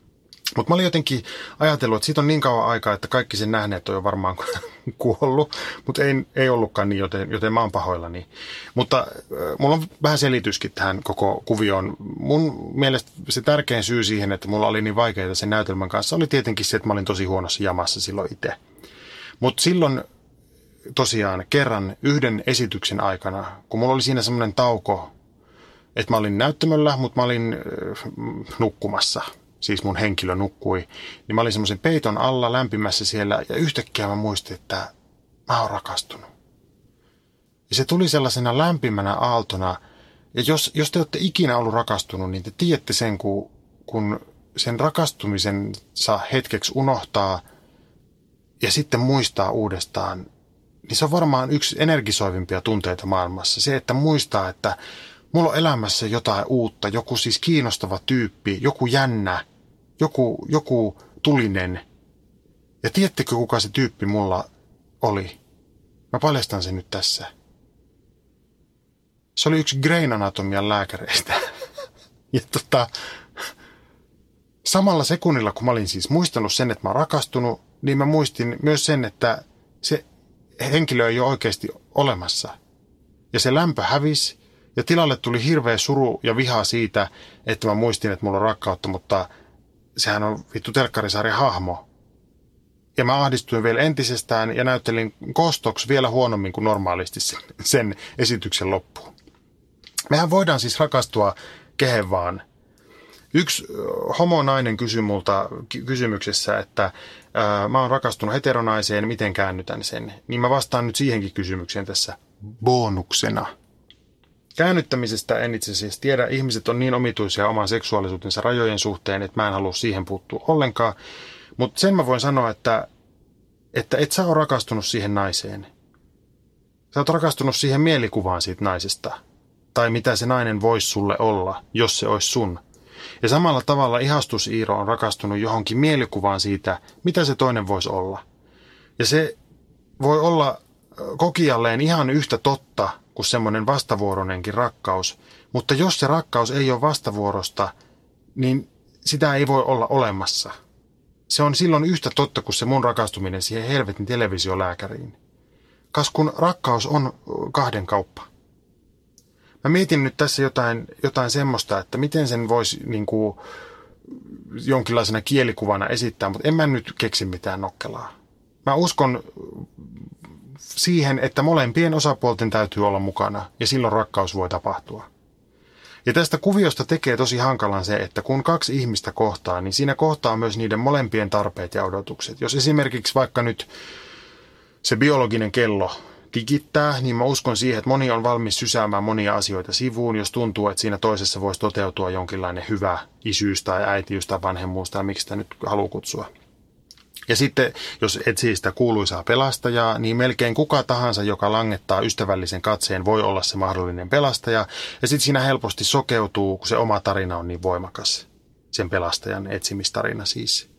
Mutta mä olin jotenkin ajatellut, että siitä on niin kauan aikaa, että kaikki sen nähneet on jo varmaan <laughs> kuollut, mutta ei, ei ollutkaan niin, joten, joten mä oon pahoillani. Mutta äh, mulla on vähän selityskin tähän koko kuvioon. Mun mielestä se tärkein syy siihen, että mulla oli niin vaikeaa sen näytelmän kanssa, oli tietenkin se, että mä olin tosi huonossa jamassa silloin itse. Mutta silloin tosiaan kerran yhden esityksen aikana, kun mulla oli siinä semmoinen tauko, että mä olin näyttämöllä, mutta mä olin äh, nukkumassa – siis mun henkilö nukkui, niin mä olin semmoisen peiton alla lämpimässä siellä ja yhtäkkiä mä muistin, että mä oon rakastunut. Ja se tuli sellaisena lämpimänä aaltona. Ja jos, jos te olette ikinä ollut rakastunut, niin te tiedätte sen, kun, kun sen rakastumisen saa hetkeksi unohtaa ja sitten muistaa uudestaan, niin se on varmaan yksi energisoivimpia tunteita maailmassa. Se, että muistaa, että mulla on elämässä jotain uutta, joku siis kiinnostava tyyppi, joku jännä, joku, joku tulinen. Ja tiedättekö, kuka se tyyppi mulla oli? Mä paljastan sen nyt tässä. Se oli yksi Grain Anatomian lääkäreistä. <laughs> ja tota, samalla sekunnilla, kun mä olin siis muistanut sen, että mä oon rakastunut, niin mä muistin myös sen, että se henkilö ei ole oikeasti olemassa. Ja se lämpö hävisi, ja tilalle tuli hirveä suru ja viha siitä, että mä muistin, että mulla on rakkautta, mutta sehän on vittu telkkarisarja hahmo. Ja mä ahdistuin vielä entisestään ja näyttelin kostoksi vielä huonommin kuin normaalisti sen, sen esityksen loppuun. Mehän voidaan siis rakastua kehen vaan. Yksi homonainen kysyi multa kysymyksessä, että ää, mä oon rakastunut heteronaiseen, miten käännytän sen. Niin mä vastaan nyt siihenkin kysymykseen tässä bonuksena – Käännyttämisestä en itse asiassa tiedä. Ihmiset on niin omituisia oman seksuaalisuutensa rajojen suhteen, että mä en halua siihen puuttua ollenkaan. Mutta sen mä voin sanoa, että, että et sä ole rakastunut siihen naiseen. Sä oot rakastunut siihen mielikuvaan siitä naisesta. Tai mitä se nainen voisi sulle olla, jos se olisi sun. Ja samalla tavalla ihastusiiro on rakastunut johonkin mielikuvaan siitä, mitä se toinen voisi olla. Ja se voi olla kokijalleen ihan yhtä totta kuin semmoinen vastavuoronenkin rakkaus. Mutta jos se rakkaus ei ole vastavuorosta, niin sitä ei voi olla olemassa. Se on silloin yhtä totta kuin se mun rakastuminen siihen helvetin televisiolääkäriin. Kas kun rakkaus on kahden kauppa. Mä mietin nyt tässä jotain, jotain semmoista, että miten sen voisi niin kuin, jonkinlaisena kielikuvana esittää, mutta en mä nyt keksi mitään nokkelaa. Mä uskon siihen, että molempien osapuolten täytyy olla mukana ja silloin rakkaus voi tapahtua. Ja tästä kuviosta tekee tosi hankalan se, että kun kaksi ihmistä kohtaa, niin siinä kohtaa myös niiden molempien tarpeet ja odotukset. Jos esimerkiksi vaikka nyt se biologinen kello tikittää, niin mä uskon siihen, että moni on valmis sysäämään monia asioita sivuun, jos tuntuu, että siinä toisessa voisi toteutua jonkinlainen hyvä isyys tai äitiys tai vanhemmuus tai miksi sitä nyt haluaa kutsua. Ja sitten, jos etsii sitä kuuluisaa pelastajaa, niin melkein kuka tahansa, joka langettaa ystävällisen katseen, voi olla se mahdollinen pelastaja. Ja sitten siinä helposti sokeutuu, kun se oma tarina on niin voimakas. Sen pelastajan etsimistarina siis.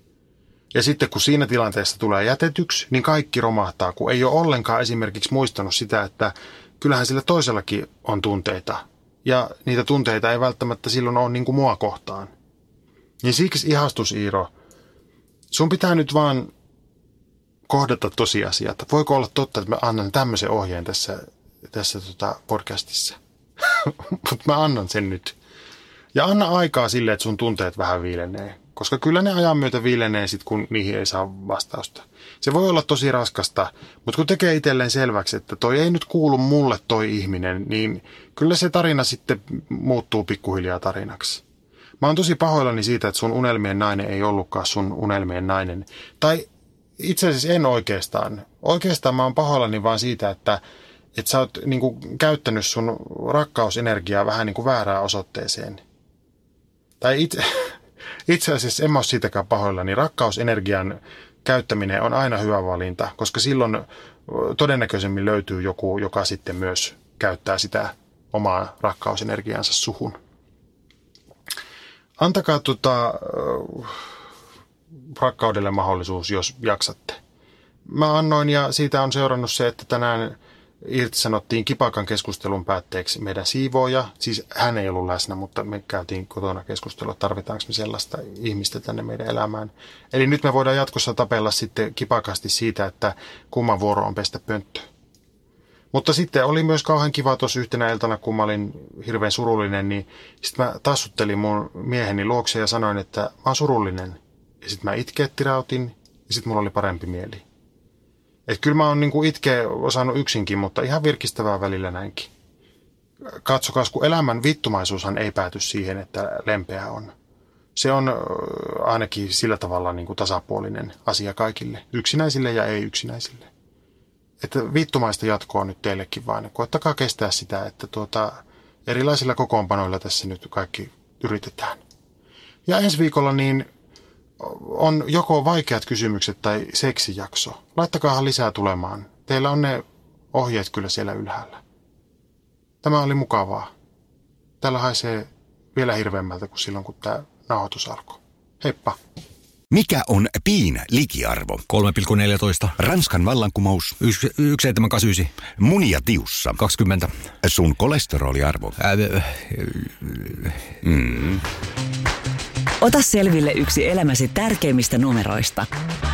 Ja sitten kun siinä tilanteessa tulee jätetyksi, niin kaikki romahtaa, kun ei ole ollenkaan esimerkiksi muistanut sitä, että kyllähän sillä toisellakin on tunteita. Ja niitä tunteita ei välttämättä silloin ole niin kuin mua kohtaan. Niin siksi ihastus, Iiro, Sun pitää nyt vaan kohdata tosiasiat. Voiko olla totta, että mä annan tämmöisen ohjeen tässä, tässä tota podcastissa? <laughs> Mutta mä annan sen nyt. Ja anna aikaa sille, että sun tunteet vähän viilenee. Koska kyllä ne ajan myötä viilenee sit, kun niihin ei saa vastausta. Se voi olla tosi raskasta, mutta kun tekee itselleen selväksi, että toi ei nyt kuulu mulle toi ihminen, niin kyllä se tarina sitten muuttuu pikkuhiljaa tarinaksi. Mä oon tosi pahoillani siitä, että sun unelmien nainen ei ollutkaan sun unelmien nainen. Tai itse asiassa en oikeastaan. Oikeastaan mä oon pahoillani vaan siitä, että, että sä oot niin kuin, käyttänyt sun rakkausenergiaa vähän niin kuin väärään osoitteeseen. Tai itse, <laughs> itse asiassa en mä ole siitäkään pahoillani. Rakkausenergian käyttäminen on aina hyvä valinta, koska silloin todennäköisemmin löytyy joku, joka sitten myös käyttää sitä omaa rakkausenergiansa suhun. Antakaa tota, rakkaudelle mahdollisuus, jos jaksatte. Mä annoin ja siitä on seurannut se, että tänään irtisanottiin kipakan keskustelun päätteeksi meidän siivooja. Siis hän ei ollut läsnä, mutta me käytiin kotona keskustelua, tarvitaanko me sellaista ihmistä tänne meidän elämään. Eli nyt me voidaan jatkossa tapella sitten kipakasti siitä, että kumman vuoro on pestä pönttö. Mutta sitten oli myös kauhean kiva tuossa yhtenä iltana, kun mä olin hirveän surullinen, niin sitten mä tassuttelin mun mieheni luokse ja sanoin, että mä oon surullinen. Ja sitten mä itkeettirautin ja sitten mulla oli parempi mieli. Et kyllä mä oon niinku itkeä osannut yksinkin, mutta ihan virkistävää välillä näinkin. Katsokaa, kun elämän vittumaisuushan ei pääty siihen, että lempeä on. Se on ainakin sillä tavalla niin kuin tasapuolinen asia kaikille, yksinäisille ja ei-yksinäisille. Että vittumaista jatkoa nyt teillekin vain. Koettakaa kestää sitä, että tuota, erilaisilla kokoonpanoilla tässä nyt kaikki yritetään. Ja ensi viikolla niin on joko vaikeat kysymykset tai seksijakso. Laittakaa lisää tulemaan. Teillä on ne ohjeet kyllä siellä ylhäällä. Tämä oli mukavaa. Täällä haisee vielä hirveämmältä kuin silloin, kun tämä nauhoitus alkoi. Heippa! Mikä on piin likiarvo? 3,14. Ranskan vallankumous. 1789. Munia tiussa. 20. Sun kolesteroliarvo. Äh, Mm. Ota selville yksi elämäsi tärkeimmistä numeroista.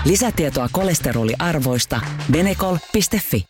Lisätietoa kolesteroliarvoista Benecol.fi.